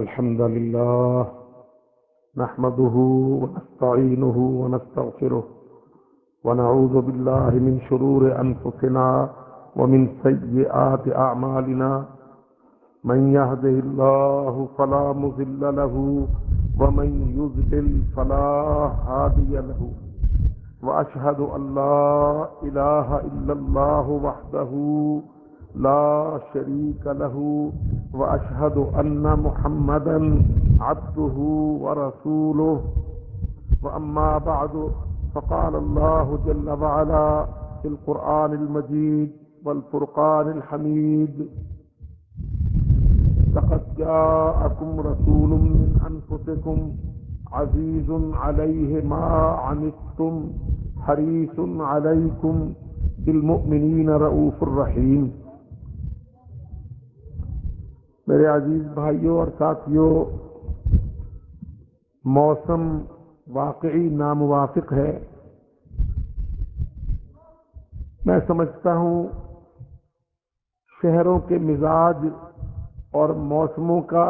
الحمد لله نحمده ونستعينه ونستغفره ونعوذ بالله من شرور أنفسنا ومن سيئات أعمالنا من يهده الله فلا مذل له ومن يذلل فلا هادي له وأشهد أن لا إله إلا الله وحده لا شريك له وأشهد أن محمدا عبده ورسوله. وأما بعد فقال الله جل وعلا في القرآن المجيد والفرقان الحميد لقد جاءكم رسول من أنفسكم عزيز عليه ما عنتم حريص عليكم بالمؤمنين رؤوف الرحيم میرے عزیز بھائیوں اور ساتھیوں، موسم واقعی ناموافق ہے۔ میں سمجھتا ہوں شہروں کے مزاج اور موسموں کا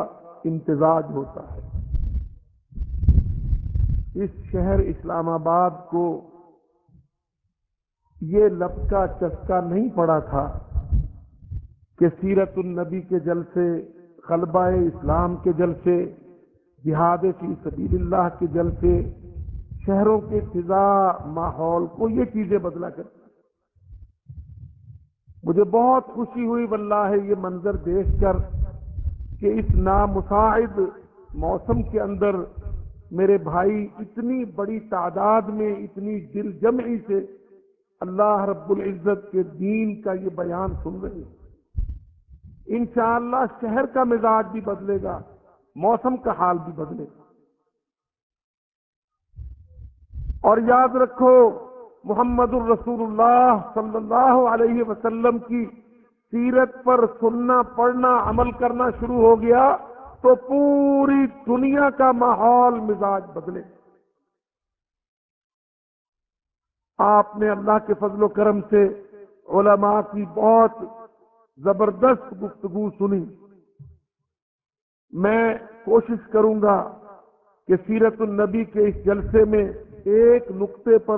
امتزاج ہوتا ہے۔ اس شہر اسلام آباد کو یہ لب کا چسکا نہیں پڑا تھا۔ کہ سیرت النبی کے جلسے، خلبہ اسلام کے جلسے، جہاد فی سبیل اللہ کے جلسے، شہروں کے فضا، ماحول کو یہ چیزیں بدلا کرتی مجھے بہت خوشی ہوئی واللہ ہے یہ منظر دیکھ کر کہ اس نامساعد موسم کے اندر میرے بھائی اتنی بڑی تعداد میں، اتنی دل جمعی سے اللہ رب العزت کے دین کا یہ بیان سن رہے ہیں۔ انشاءاللہ شہر کا مزاج بھی بدلے گا، موسم کا حال بھی بدلے گا۔ اور یاد رکھو، محمد الرسول اللہ صلی اللہ علیہ وسلم کی سیرت پر سننا، پڑھنا، عمل کرنا شروع ہو گیا تو پوری دنیا کا ماحول مزاج بدلے۔ آپ نے اللہ کے فضل و کرم سے علماء کی بہت زبردست گفتگو سنی۔ میں کوشش کروں گا کہ سیرت النبی کے اس جلسے میں ایک نقطے پر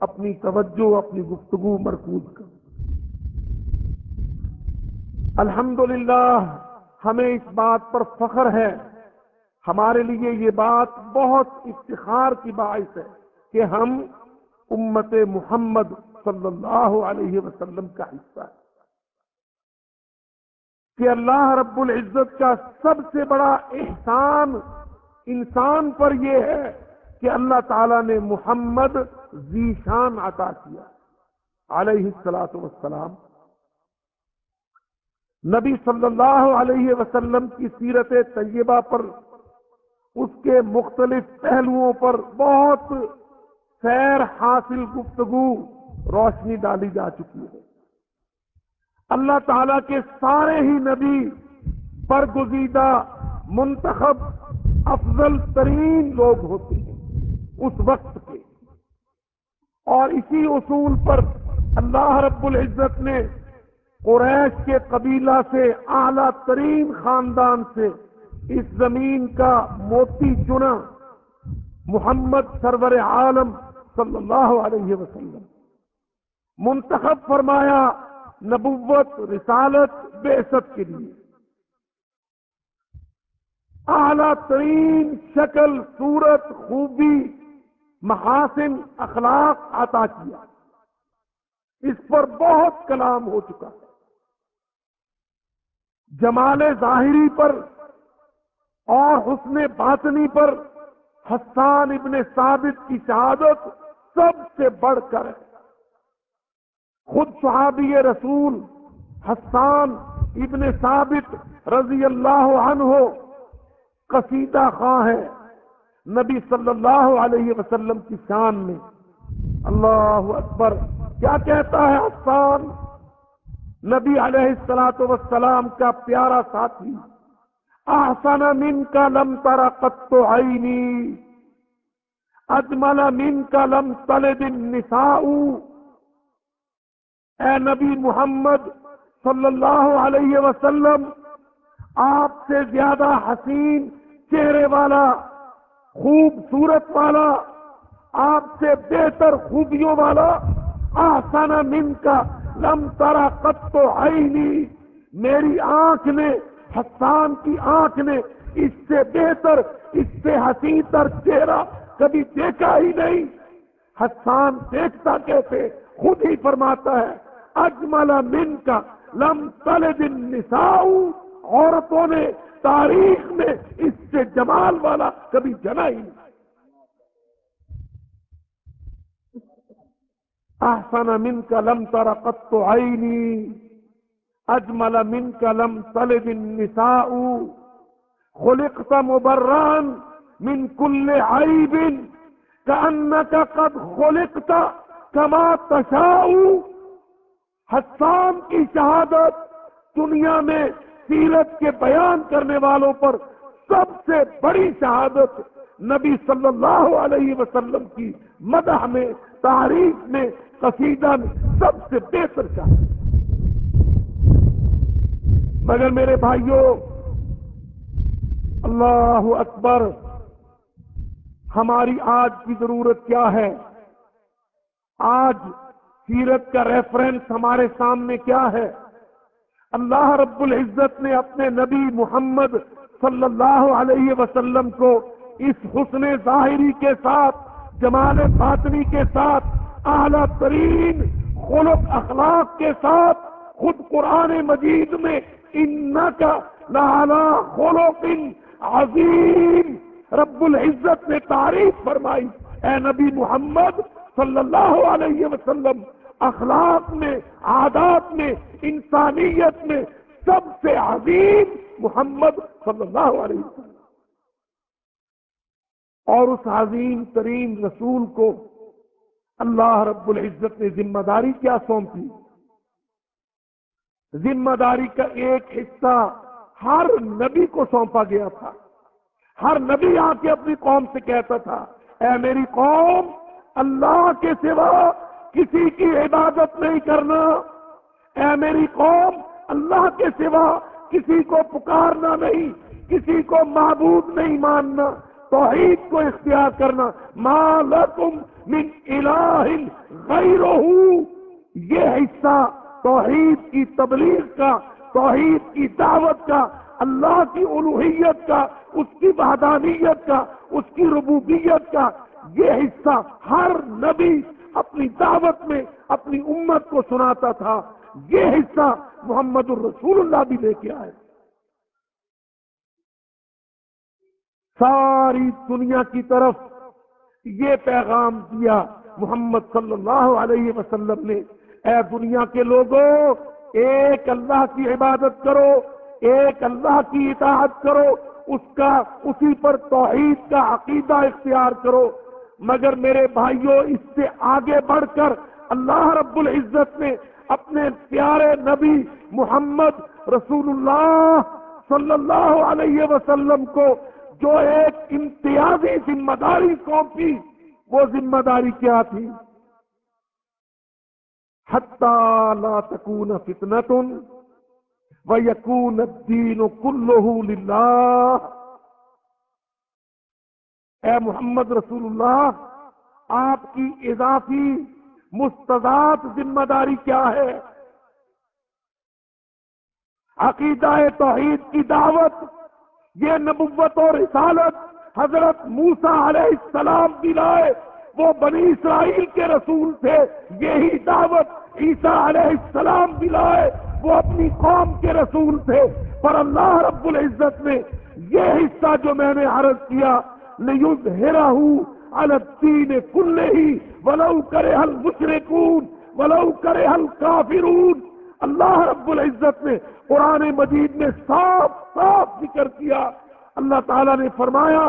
اپنی توجہ، اپنی گفتگو مرکوز کروں۔ الحمدللہ، ہمیں اس بات پر فخر ہے۔ ہمارے لیے یہ بات بہت افتخار کی باعث ہے کہ ہم امت محمد صلی اللہ علیہ وسلم کا حصہ ہے کہ اللہ رب العزت کا سب سے بڑا احسان انسان پر یہ ہے کہ اللہ تعالی نے محمد ذیشان عطا کیا۔ علیہ السلاۃ وسلام نبی صلی اللہ علیہ وسلم کی سیرت طیبہ پر اس کے مختلف پہلوؤں پر بہت سیر حاصل گفتگو روشنی ڈالی جا چکی ہے۔ اللہ تعالی کے سارے ہی نبی برگزیدہ منتخب، افضل ترین لوگ ہوتے ہیں اس وقت کے۔ اور اسی اصول پر اللہ رب العزت نے قریش کے قبیلہ سے اعلی ترین خاندان سے اس زمین کا موتی چنا محمد سرور عالم صلی اللہ علیہ وسلم۔ منتخب فرمایا نبوت، رسالت بےست کے لیے۔ اعلی ترین شکل، صورت، خوبی، محاسن، اخلاق عطا کیا۔ اس پر بہت کلام ہو چکا ہے۔ جمال ظاہری پر اور حسن باطنی پر حسان ابن ثابت کی شہادت سب سے بڑھ کر ہے۔ خود صحابی رسول حسان ابن ثابت رضی اللہ عنہ قصیدہ خواہ ہے۔ نبی صلی اللہ علیہ وسلم کی شان میں۔ اللہ اکبر۔ کیا کہتا ہے حسان؟ نبی علیہ السلاۃ وسلام کا پیارا ساتھی۔ احسن من کا لم ترا قط عینی۔ اجمل من کا لم تلد النساء۔ اے نبی محمد صلی اللہ علیہ وسلم، آپ سے زیادہ حسین چہرے والا، خوبصورت والا، آپ سے بہتر خوبیوں والا آسان من کا لم ترا قط تو نہیں میری آنکھ نے، حسان کی آنکھ نے اس سے بہتر، اس سے حسین تر چہرہ کبھی دیکھا ہی نہیں۔ حسان دیکھتا کیسے؟ خود ہی فرماتا ہے اجمل من کا لم تل دن نساؤ عورتوں نے تاریخ میں اس سے جمال والا کبھی جنا ہی نہیں۔ احسن من کا لم تر قط عینی، اجمل من کا لم تل دن نساؤ خلقت مبران من كل عيب كأنك قد خلقت كما تشاء۔ حسان کی شہادت دنیا میں سیرت کے بیان کرنے والوں پر سب سے بڑی شہادت نبی صلی اللہ علیہ وسلم کی مدح میں تاریخ میں، قصیدہ میں سب سے بہتر شہادت۔ مگر میرے بھائیوں، اللہ اکبر، ہماری آج کی ضرورت کیا ہے؟ آج سیرت کا ریفرنس ہمارے سامنے کیا ہے؟ اللہ رب العزت نے اپنے نبی محمد صلی اللہ علیہ وسلم کو اس حسن ظاہری کے ساتھ، جمال باطنی کے ساتھ، اعلی ترین خلق اخلاق کے ساتھ خود قرآن مجید میں ان کا خلق عظیم رب العزت نے تعریف فرمائی۔ اے نبی محمد صلی اللہ علیہ وسلم اخلاق میں، عادات میں، انسانیت میں سب سے عظیم محمد صلی اللہ علیہ وسلم۔ اور اس عظیم ترین رسول کو اللہ رب العزت نے ذمہ داری کیا سونپی۔ ذمہ داری کا ایک حصہ ہر نبی کو سونپا گیا تھا۔ ہر نبی آ کے اپنی قوم سے کہتا تھا، اے میری قوم، اللہ کے سوا کسی کی عبادت نہیں کرنا۔ اے میری قوم، اللہ کے سوا کسی کو پکارنا نہیں، کسی کو معبود نہیں ماننا۔ توحید کو اختیار کرنا۔ لکم من الہ غیرہ۔ یہ حصہ توحید کی تبلیغ کا، توحید کی دعوت کا، اللہ کی الوحیت کا، اس کی وحدانیت کا، اس کی ربوبیت کا۔ یہ حصہ ہر نبی اپنی دعوت میں اپنی امت کو سناتا تھا۔ یہ حصہ محمد الرسول اللہ بھی لے کے آئے۔ ساری دنیا کی طرف یہ پیغام دیا محمد صلی اللہ علیہ وسلم نے۔ اے دنیا کے لوگوں، ایک اللہ کی عبادت کرو، ایک اللہ کی اطاعت کرو، اس کا، اسی پر توحید کا عقیدہ اختیار کرو۔ مگر میرے بھائیوں اس سے آگے بڑھ کر اللہ رب العزت نے اپنے پیارے نبی محمد رسول اللہ صلی اللہ علیہ وسلم کو جو ایک امتیازی ذمہ داری سونپی، وہ ذمہ داری کیا تھی؟ لا تکون فتنتن وَيَكُونَ الدِّينُ كُلُّهُ لِلَّهِ اے محمد رسول اللہ، آپ کی اضافی مستضاد ذمہ داری کیا ہے؟ عقیدہ توحید کی دعوت، یہ نبوت اور رسالت حضرت موسا علیہ السلام کی لائے وہ بنی اسرائیل کے رسول تھے، یہی دعوت عیسیٰ علیہ السلام بھی لائے وہ اپنی قوم کے رسول تھے۔ پر اللہ رب العزت نے یہ حصہ جو میں نے عرض کیا ہیرا ہوں الدین کل ہی ولو کرے حل مشرقون ولو کرے حل اللہ رب العزت نے قرآن مجید میں صاف صاف ذکر کیا اللہ تعالیٰ نے فرمایا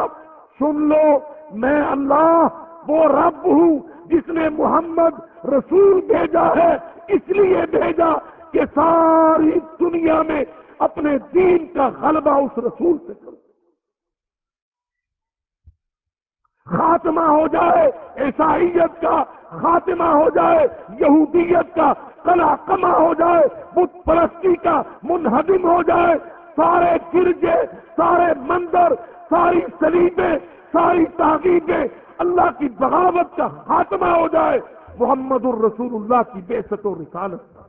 سن لو میں اللہ وہ رب ہوں جس نے محمد رسول بھیجا ہے اس لیے بھیجا کہ ساری دنیا میں اپنے دین کا غلبہ اس رسول سے کرو خاتمہ ہو جائے، عیسائیت کا خاتمہ ہو جائے، یہودیت کا کلا کما ہو جائے، بت پرستی کا منہدم ہو جائے، سارے گرجے، سارے مندر ساری سلیبیں، ساری تحقیقیں اللہ کی بغاوت کا خاتمہ ہو جائے، محمد الرسول اللہ کی بے و رسالت کا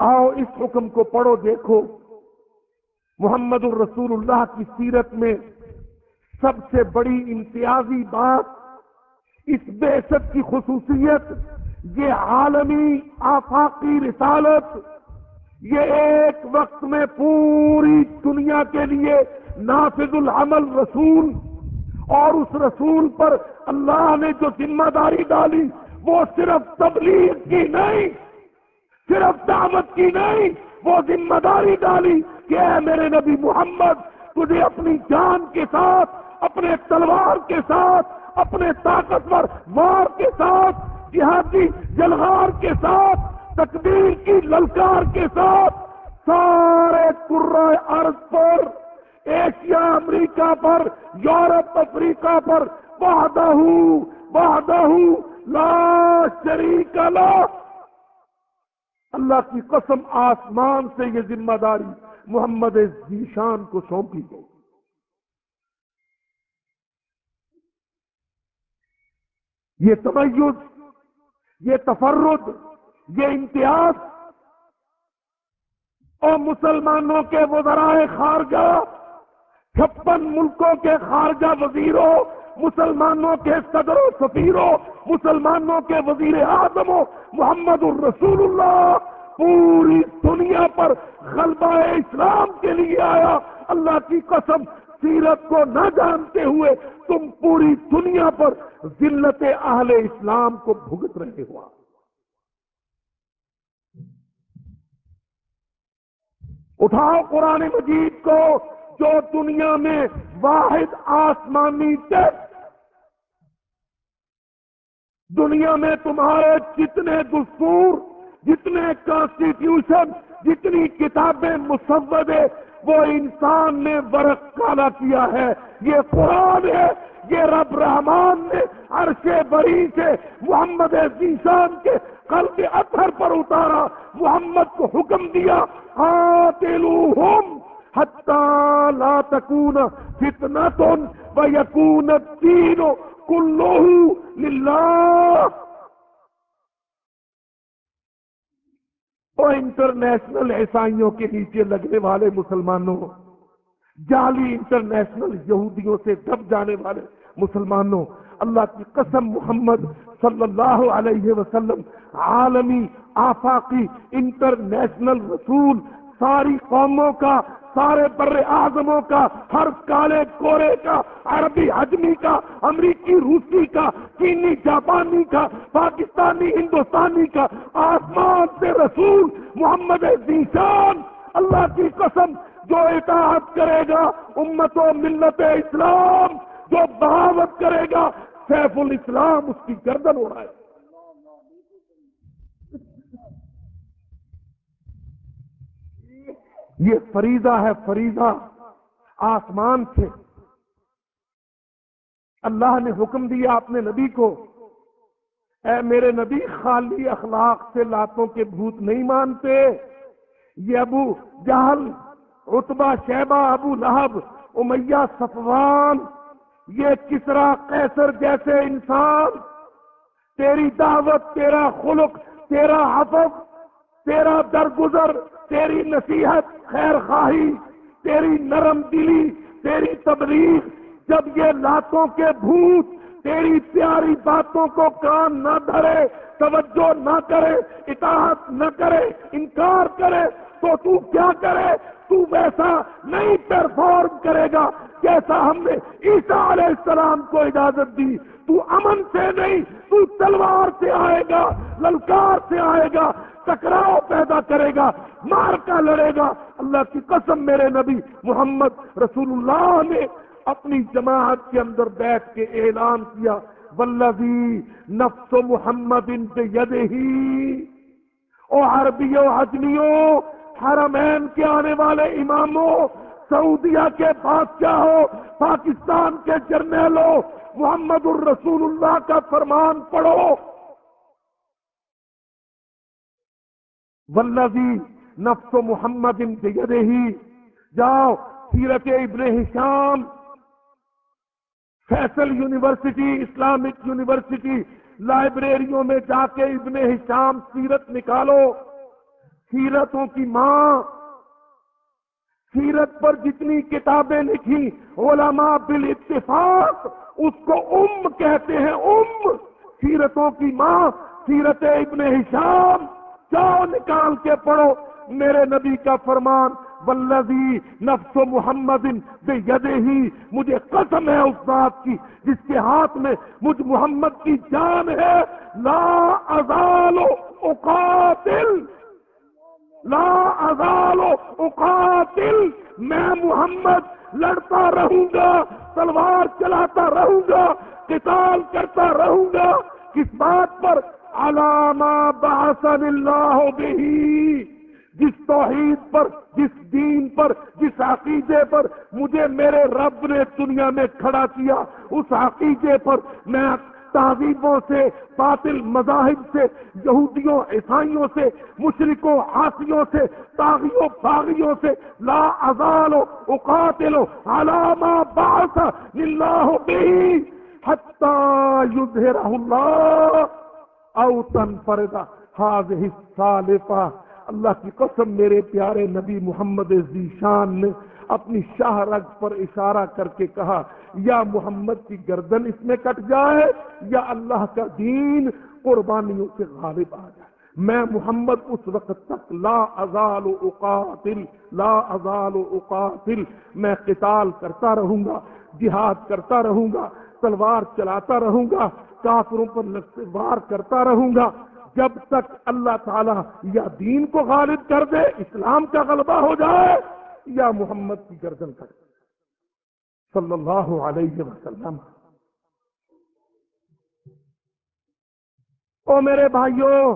آؤ اس حکم کو پڑھو، دیکھو۔ محمد الرسول اللہ کی سیرت میں سب سے بڑی امتیازی بات اس بحثت کی خصوصیت، یہ عالمی آفاقی رسالت، یہ ایک وقت میں پوری دنیا کے لیے نافذ العمل رسول اور اس رسول پر اللہ نے جو ذمہ داری ڈالی، وہ صرف تبلیغ کی نہیں، صرف دعوت کی نہیں وہ ذمہ داری ڈالی کہ اے میرے نبی محمد تجھے اپنی جان کے ساتھ، اپنے تلوار کے ساتھ، اپنے طاقتور وار کے ساتھ، جہادی جلغار کے ساتھ، تقدیر کی للکار کے ساتھ سارے عرض پر، ایشیا، امریکہ پر، یورپ، افریقہ پر، وحدہ وحدہ، لا شریک لا اللہ کی قسم آسمان سے یہ ذمہ داری محمد ذیشان کو سونپی گئی۔ یہ تمیز، یہ تفرد، یہ امتیاز اور مسلمانوں کے وزرائے خارجہ، چھپن ملکوں کے خارجہ وزیروں مسلمانوں کے صدر و سفیروں، مسلمانوں کے وزیر اعظم محمد الرسول اللہ، پوری دنیا پر غلبہ اسلام کے لیے آیا۔ اللہ کی قسم، سیرت کو نہ جانتے ہوئے تم پوری دنیا پر ذلت اہل اسلام کو بھگت رہے ہوا اٹھاؤ قرآن مجید کو، جو دنیا میں واحد آسمانی ٹیسٹ دنیا میں تمہارے جتنے دستور، جتنے کانسٹیٹیوشن جتنی کتابیں مسودے وہ انسان نے ورق کالا کیا ہے۔ یہ قرآن ہے، یہ رب رحمان نے عرش بری سے محمد ذیشان کے قلب اثر پر اتارا، محمد کو حکم دیا، قاتلوہم حتی لا تکون فتنتن و یکون الدین کلوہ للہ انٹرنیشنل عیسائیوں کے نیچے لگنے والے مسلمانوں، جعلی انٹرنیشنل یہودیوں سے دب جانے والے مسلمانوں، اللہ کی قسم محمد صلی اللہ علیہ وسلم، عالمی آفاقی انٹرنیشنل رسول، ساری قوموں کا سارے بر اعظموں کا، ہر کالے کورے کا، عربی حجمی کا، امریکی روسی کا، چینی جاپانی کا، پاکستانی ہندوستانی کا، آسمان سے رسول محمد ذیشان اللہ کی قسم جو اطاعت کرے گا امت و ملت اسلام، جو بغاوت کرے گا، سیف الاسلام اس کی گردن ہو رہا ہے یہ فریضہ ہے، فریضہ آسمان سے۔ اللہ نے حکم دیا اپنے نبی کو، اے میرے نبی، خالی اخلاق سے لاتوں کے بھوت نہیں مانتے۔ یہ ابو جہل رتبہ شیبہ، ابو لہب، امیہ، صفوان، یہ کسرا، قیصر جیسے انسان، تیری دعوت، تیرا خلق، تیرا حفظ تیرا درگزر، تیری نصیحت خیر خواہی تیری نرم دلی، تیری تبلیغ، جب یہ لاتوں کے بھوت تیری پیاری باتوں کو کان نہ دھرے، توجہ نہ کرے، اطاعت نہ کرے، انکار کرے، تو تو کیا کرے؟ تو ویسا نہیں پرفارم کرے گا جیسا ہم نے عیسیٰ علیہ السلام کو اجازت دی۔ تو امن سے نہیں، تو تلوار سے آئے گا، للکار سے آئے گا، ٹکراؤ پیدا کرے گا، مار کا لڑے گا۔ اللہ کی قسم میرے نبی محمد رسول اللہ نے اپنی جماعت کے اندر بیٹھ کے اعلان کیا ولوی نفس محمد ان کے ید ہی او عربیوں حجمیوں حرمین کے آنے والے اماموں، سعودیہ کے بادشاہوں، پاکستان کے جرنیلوں، محمد الرسول اللہ کا فرمان پڑھو۔ ولزی نفس و محمد ان ہی جاؤ Seerat Ibn Hisham Faisal university, Islamic university لائبریریوں میں جا کے ابن ہشام سیرت نکالو۔ سیرتوں کی ماں۔ سیرت پر جتنی کتابیں لکھی، علماء بال اتفاق اس کو ام کہتے ہیں، ام۔ سیرتوں کی ماں، سیرت ابن ہشام جاؤ نکال کے پڑھو۔ میرے نبی کا فرمان ولزی نفس و محمد بے یدے ہی مجھے قسم ہے اس بات کی، جس کے ہاتھ میں مجھ محمد کی جان ہے۔ لا ازال اقاتل۔ لا ازال اقاتل میں محمد لڑتا رہوں گا، تلوار چلاتا رہوں گا، قتال کرتا رہوں گا، کس بات پر؟ علامہ بحسن اللہ بھی جس توحید پر، جس دین پر، جس عقیدے پر مجھے میرے رب نے دنیا میں کھڑا کیا، اس عقیدے پر میں تہذیبوں سے، باطل مذاہب سے، یہودیوں، عیسائیوں سے مشرقوں ہاسیوں سے تاغیوں باغیوں سے، لا ازال اقاتل علامہ باس اللہ بھی حتی یظہرہ اللہ او تنفرد. هذه الصالفہ اللہ کی قسم میرے پیارے نبی محمد ذیشان نے اپنی شاہ رگ پر اشارہ کر کے کہا، یا محمد کی گردن اس میں کٹ جائے، یا اللہ کا دین قربانیوں سے غالب آ جائے۔ میں محمد اس وقت تک لا ازال و اقاتل، لا ازال و اقاتل، میں قتال کرتا رہوں گا، جہاد کرتا رہوں گا، تلوار چلاتا رہوں گا، کافروں پر وار کرتا رہوں گا۔ جب تک اللہ تعالیٰ یا دین کو غالب کر دے، اسلام کا غلبہ ہو جائے یا محمد کی گردن کر صلی اللہ علیہ وسلم۔ او میرے بھائیوں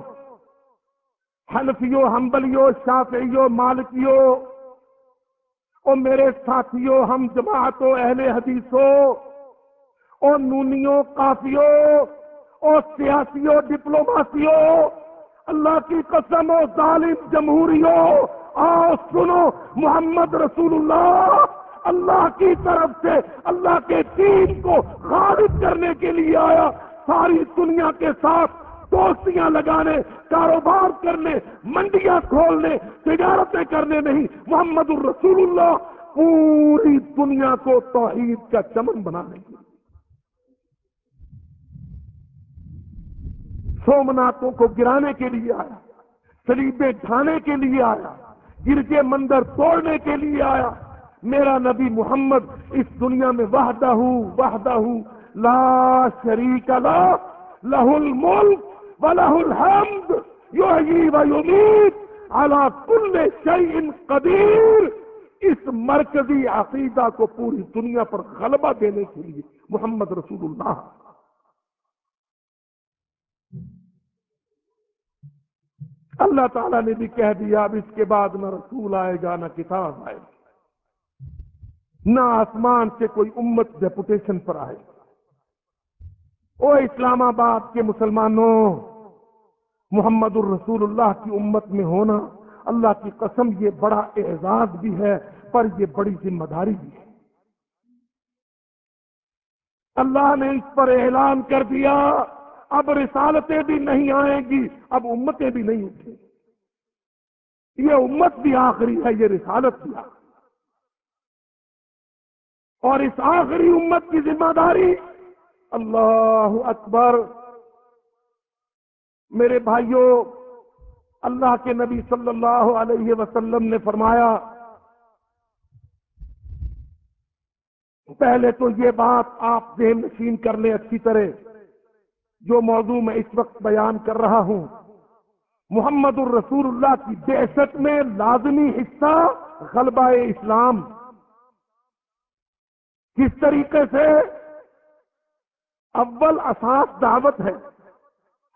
حنفیوں ہمبلیوں شافعیوں مالکیوں او میرے ساتھیوں ہم جماعتوں اہل حدیثوں او نونیوں کافیوں اور سیاسیوں ڈپلوماسیوں اللہ کی قسم و ظالم جمہوریوں آؤ سنو، محمد رسول اللہ اللہ کی طرف سے اللہ کے دین کو غالب کرنے کے لیے آیا۔ ساری دنیا کے ساتھ دوستیاں لگانے، کاروبار کرنے، منڈیاں کھولنے، تجارتیں کرنے نہیں۔ محمد الرسول اللہ پوری دنیا کو توحید کا چمن بنانے کے لیے۔ سومناتوں کو گرانے کے لیے آیا سلیبیں ڈھانے کے لیے آیا۔ گرجے مندر توڑنے کے لیے آیا۔ میرا نبی محمد اس دنیا میں وحدہ ہوں وحدہ ہوں لا شریک لا لہ الملک و لہ الحمد، یحیی و یمیت، علی کل شیء قدیر۔ اس مرکزی عقیدہ کو پوری دنیا پر غلبہ دینے کے لیے محمد رسول اللہ اللہ تعالیٰ نے بھی کہہ دیا، اب اس کے بعد نہ رسول آئے گا، نہ کتاب آئے گا، نہ آسمان سے کوئی امت ڈیپوٹیشن پر آئے گا۔ او اسلام آباد کے مسلمانوں، محمد الرسول اللہ کی امت میں ہونا اللہ کی قسم، یہ بڑا اعزاز بھی ہے، پر یہ بڑی ذمہ داری بھی ہے۔ اللہ نے اس پر اعلان کر دیا۔ اب رسالتیں بھی نہیں آئیں گی، اب امتیں بھی نہیں اٹھیں۔ گی یہ امت بھی آخری ہے، یہ رسالت بھی آخری اور اس آخری امت کی ذمہ داری، اللہ اکبر۔ میرے بھائیوں اللہ کے نبی صلی اللہ علیہ وسلم نے فرمایا، پہلے تو یہ بات آپ ذہن نشین کر لیں اچھی طرح۔ جو موضوع میں اس وقت بیان کر رہا ہوں۔ محمد الرسول اللہ کی دہشت میں لازمی حصہ غلبہ اسلام۔ کس طریقے سے؟ اول اساس دعوت ہے۔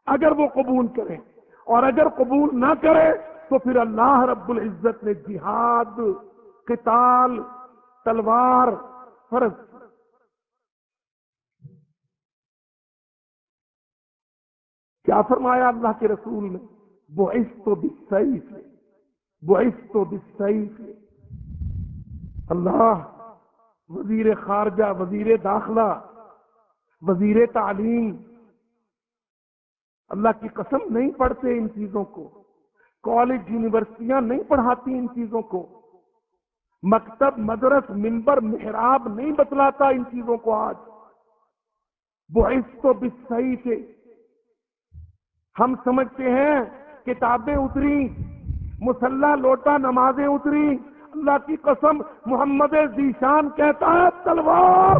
اگر وہ قبول کریں اور اگر قبول نہ کرے تو پھر اللہ رب العزت نے جہاد، قتال، تلوار، فرض کیا فرمایا اللہ کے رسول نے؟ بعث تو بالسیف بعث تو بالسیف اللہ، وزیر خارجہ، وزیر داخلہ، وزیر تعلیم۔ اللہ کی قسم نہیں پڑھتے ان چیزوں کو۔ کالج، یونیورسٹیاں نہیں پڑھاتی ان چیزوں کو۔ مکتب، مدرس ممبر محراب نہیں بتلاتا ان چیزوں کو آج۔ بعث تو بسائی سے ہم سمجھتے ہیں کتابیں اتری، مسلح لوٹا، نمازیں اتری۔ اللہ کی قسم، محمد ذیشان کہتا ہے، تلوار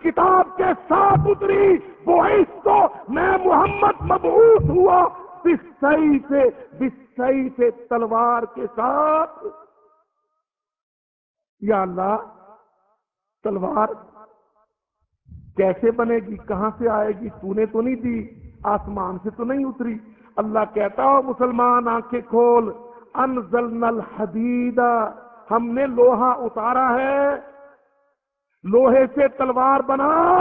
کتاب کے ساتھ اتری۔ بعث تو میں محمد مبعوث ہوا۔ بسائی سے بسائی سے تلوار کے ساتھ۔ یا اللہ، تلوار کیسے بنے گی؟ کہاں سے آئے گی؟ تو نے تو نہیں دی۔ آسمان سے تو نہیں اتری۔ اللہ کہتا ہو مسلمان، آنکھیں کھول۔ انزلنا الحدید ہم نے لوہا اتارا ہے۔ لوہے سے تلوار بنا۔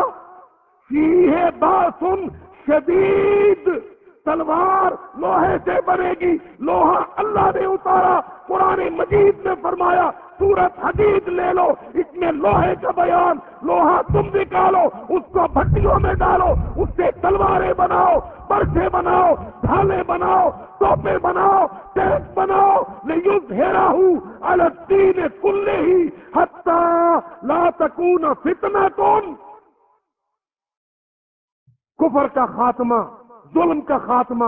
فیہ باسن شدید۔ تلوار لوہے سے بنے گی۔ لوہا اللہ نے اتارا۔ قرآن مجید نے فرمایا سورت حدید لے لو، اس میں لوہے کا بیان، لوہا تم نکالو، اس کو بھٹیوں میں ڈالو، اس سے تلواریں بناؤ برسے بناؤ ڈھالے بناؤ ٹوپے بناؤ ٹینک بناؤ نیوز ہیرا ہوں الگ کلے ہی حتہ لا تکون فتنا کون کفر کا خاتمہ، ظلم کا خاتمہ،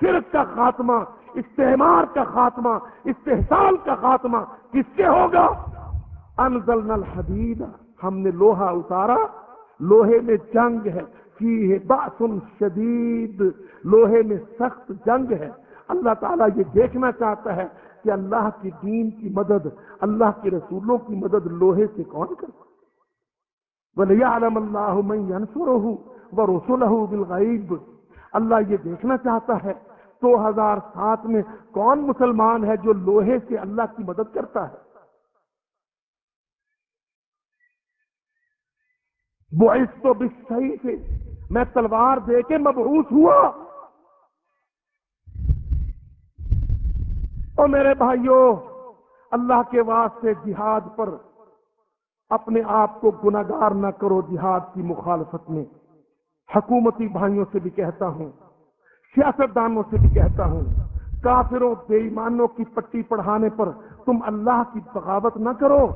شرک کا خاتمہ استعمار کا خاتمہ استحصال کا خاتمہ کس سے ہوگا؟ انزل الحدید، ہم نے لوہا اتارا، لوہے میں جنگ ہے کی باسن شدید، لوہے میں سخت جنگ ہے۔ اللہ تعالیٰ یہ دیکھنا چاہتا ہے کہ اللہ کی دین کی مدد، اللہ کے رسولوں کی مدد لوہے سے کون کرتا بولے عالم اللہ میں ہوں وہ رسول بالغیب اللہ یہ دیکھنا چاہتا ہے دو ہزار سات میں کون مسلمان ہے جو لوہے سے اللہ کی مدد کرتا ہے؟ تو بھی صحیح سے میں تلوار دے کے مبعوث ہوا۔ او میرے بھائیوں اللہ کے واسطے جہاد پر اپنے آپ کو گناگار نہ کرو جہاد کی مخالفت میں۔ حکومتی بھائیوں سے بھی کہتا ہوں سیاست دانوں سے بھی کہتا ہوں، کافروں بے ایمانوں کی پٹی پڑھانے پر تم اللہ کی بغاوت نہ کرو۔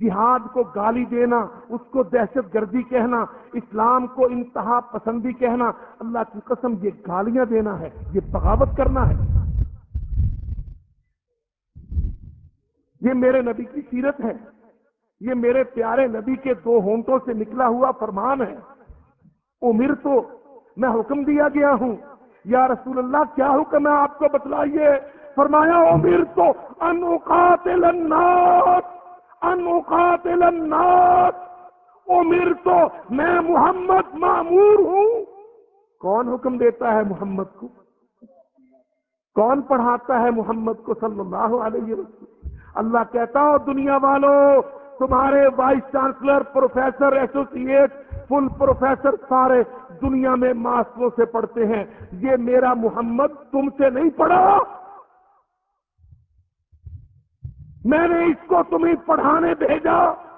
جہاد کو گالی دینا، اس کو دہشت گردی کہنا، اسلام کو انتہا پسندی کہنا، اللہ کی قسم، یہ گالیاں دینا ہے، یہ بغاوت کرنا ہے۔ یہ میرے نبی کی سیرت ہے۔ یہ میرے پیارے نبی کے دو ہونٹوں سے نکلا ہوا فرمان ہے۔ امیر تو میں حکم دیا گیا ہوں۔ یا رسول اللہ، کیا حکم ہے آپ کو بتلائیے؟ فرمایا، امیر تو انقاتل الناس انقاتل الناس۔ امیر تو، میں محمد معمور ہوں۔ کون حکم دیتا ہے محمد کو؟ کون پڑھاتا ہے محمد کو صلی اللہ علیہ وسلم؟ اللہ کہتا ہو دنیا والوں تمہارے vice chancellor, professor, associate, full professor, سارے دنیا میں ماسٹروں سے پڑھتے ہیں۔ یہ میرا محمد تم سے نہیں پڑھا۔ میں نے اس کو تمہیں پڑھانے بھیجا۔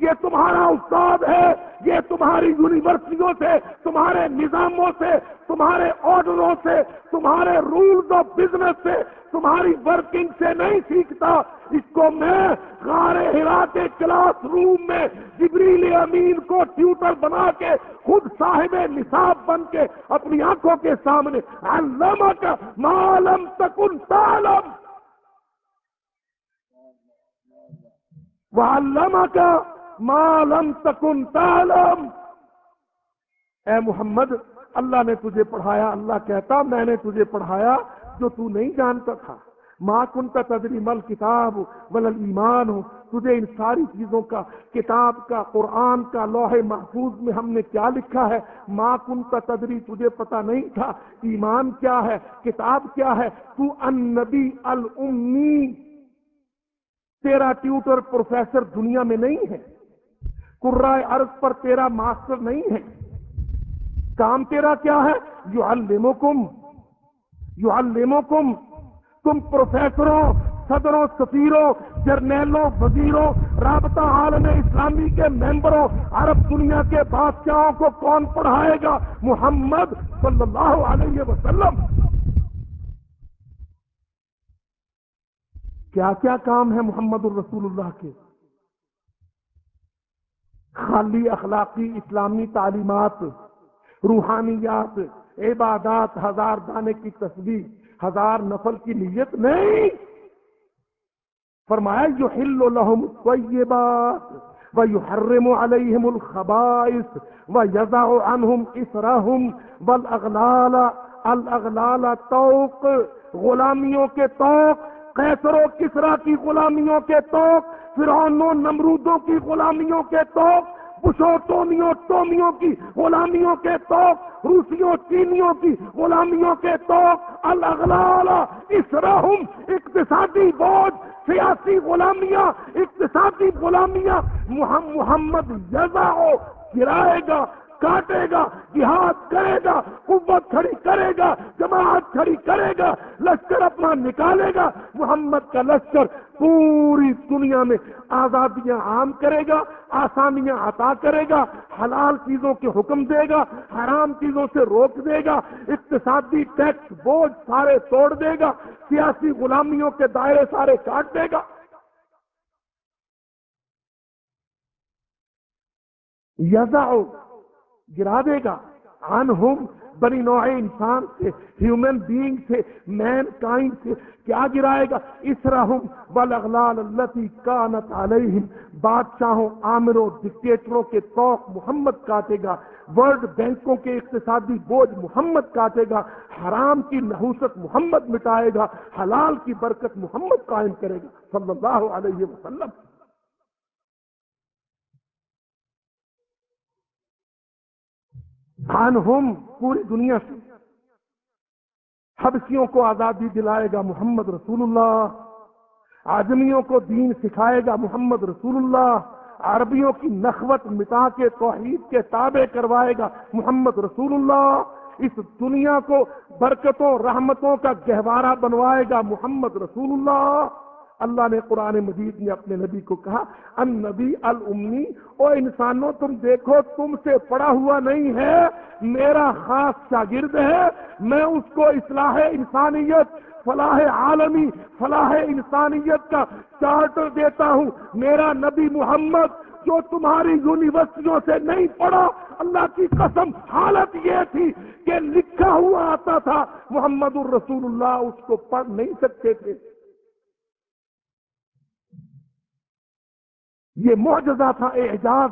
یہ تمہارا استاد ہے، یہ تمہاری یونیورسٹیوں سے، تمہارے نظاموں سے، تمہارے آرڈروں سے، تمہارے رولز آف بزنس سے، تمہاری ورکنگ سے نہیں سیکھتا۔ اس کو میں غار ہرا کے کلاس روم میں جبریل امین کو ٹیوٹر بنا کے، خود صاحب نصاب بن کے اپنی آنکھوں کے سامنے علامہ کا معلوم تکن تعلم۔ وہ علامہ کا معلوم تکن تعلم۔ اے محمد، اللہ نے تجھے پڑھایا، اللہ کہتا، میں نے تجھے پڑھایا جو تو نہیں جانتا تھا۔ ماں کن کا تدری مل کتاب ولل ایمان ہو تجھے ان ساری چیزوں کا، کتاب کا، قرآن کا لوہے محفوظ میں ہم نے کیا لکھا ہے؟ ماں کن کا تدری، تجھے پتا نہیں تھا۔ ایمان کیا ہے؟ کتاب کیا ہے؟ تو ان نبی المی تیرا ٹیوٹر پروفیسر دنیا میں نہیں ہے۔ قرائے عرض پر تیرا ماسٹر نہیں ہے۔ کام تیرا کیا ہے؟ جو المکم یعلمکم۔ تم پروفیسروں، صدروں، سفیروں، جرنیلوں، وزیروں، رابطہ عالم اسلامی کے ممبروں، عرب دنیا کے بادشاہوں کو کون پڑھائے گا؟ محمد صلی اللہ علیہ وسلم۔ کیا کیا کام ہے محمد الرسول اللہ کے؟ خالی اخلاقی اسلامی تعلیمات، روحانیات، عبادات، ہزار دانے کی تصویر، ہزار نفل کی نیت نہیں۔ فرمایا جو ہل الحم طیبات و یو حرم علیہم الخبائس و یزا عنہم اسرہم والاغلال الاغلال توق، غلامیوں کے توق، قیصر و کسرا کی غلامیوں کے توق فرعونوں نمرودوں کی غلامیوں کے توق پشو ٹومیوں ٹومیوں کی غلامیوں کے توق، روسیوں، چینیوں کی غلامیوں کے توق، الاغلال، اسرہم، اقتصادی بوجھ، سیاسی غلامیاں، اقتصادی غلامیاں محمد یزا گرائے گا کاٹے گا، جہاد کرے گا، قوت کھڑی کرے گا، جماعت کھڑی کرے گا، لشکر اپنا نکالے گا، محمد کا لشکر پوری دنیا میں آزادیاں عام کرے گا، آسانیاں عطا کرے گا، حلال چیزوں کے حکم دے گا، حرام چیزوں سے روک دے گا، اقتصادی ٹیکس بوجھ سارے توڑ دے گا، سیاسی غلامیوں کے دائرے سارے کاٹ دے گا۔ یزا گرا دے گا۔ ان ہوم بنی نوع انسان سے ہیومن بینگ سے مین کائنڈ سے۔ کیا گرائے گا؟ اس رحم بل اغلال التی کانت علیہم۔ بادشاہوں عامروں ڈکٹیٹروں کے توق محمد کاٹے گا۔ ورلڈ بینکوں کے اقتصادی بوجھ محمد کاٹے گا۔ حرام کی نحوست محمد مٹائے گا۔ حلال کی برکت محمد قائم کرے گا۔ صلی اللہ علیہ وسلم۔ ہم پوری دنیا سے۔ حبشیوں کو آزادی دلائے گا محمد رسول اللہ، آدمیوں کو دین سکھائے گا محمد رسول اللہ، عربیوں کی نخوت مٹا کے، توحید کے تابع کروائے گا محمد رسول اللہ۔ اس دنیا کو برکتوں، رحمتوں کا گہوارہ بنوائے گا محمد رسول اللہ۔ اللہ نے قرآن مجید میں اپنے نبی کو کہا ان نبی المی او انسانوں، تم دیکھو، تم سے پڑا ہوا نہیں ہے، میرا خاص شاگرد ہے، میں اس کو اصلاح انسانیت، فلاح عالمی، فلاح انسانیت کا چارٹر دیتا ہوں۔ میرا نبی محمد، جو تمہاری یونیورسٹیوں سے نہیں پڑھا، اللہ کی قسم، حالت یہ تھی کہ لکھا ہوا آتا تھا، محمد الرسول اللہ، اس کو پڑھ نہیں سکتے تھے۔ یہ معجزہ تھا اعجاز،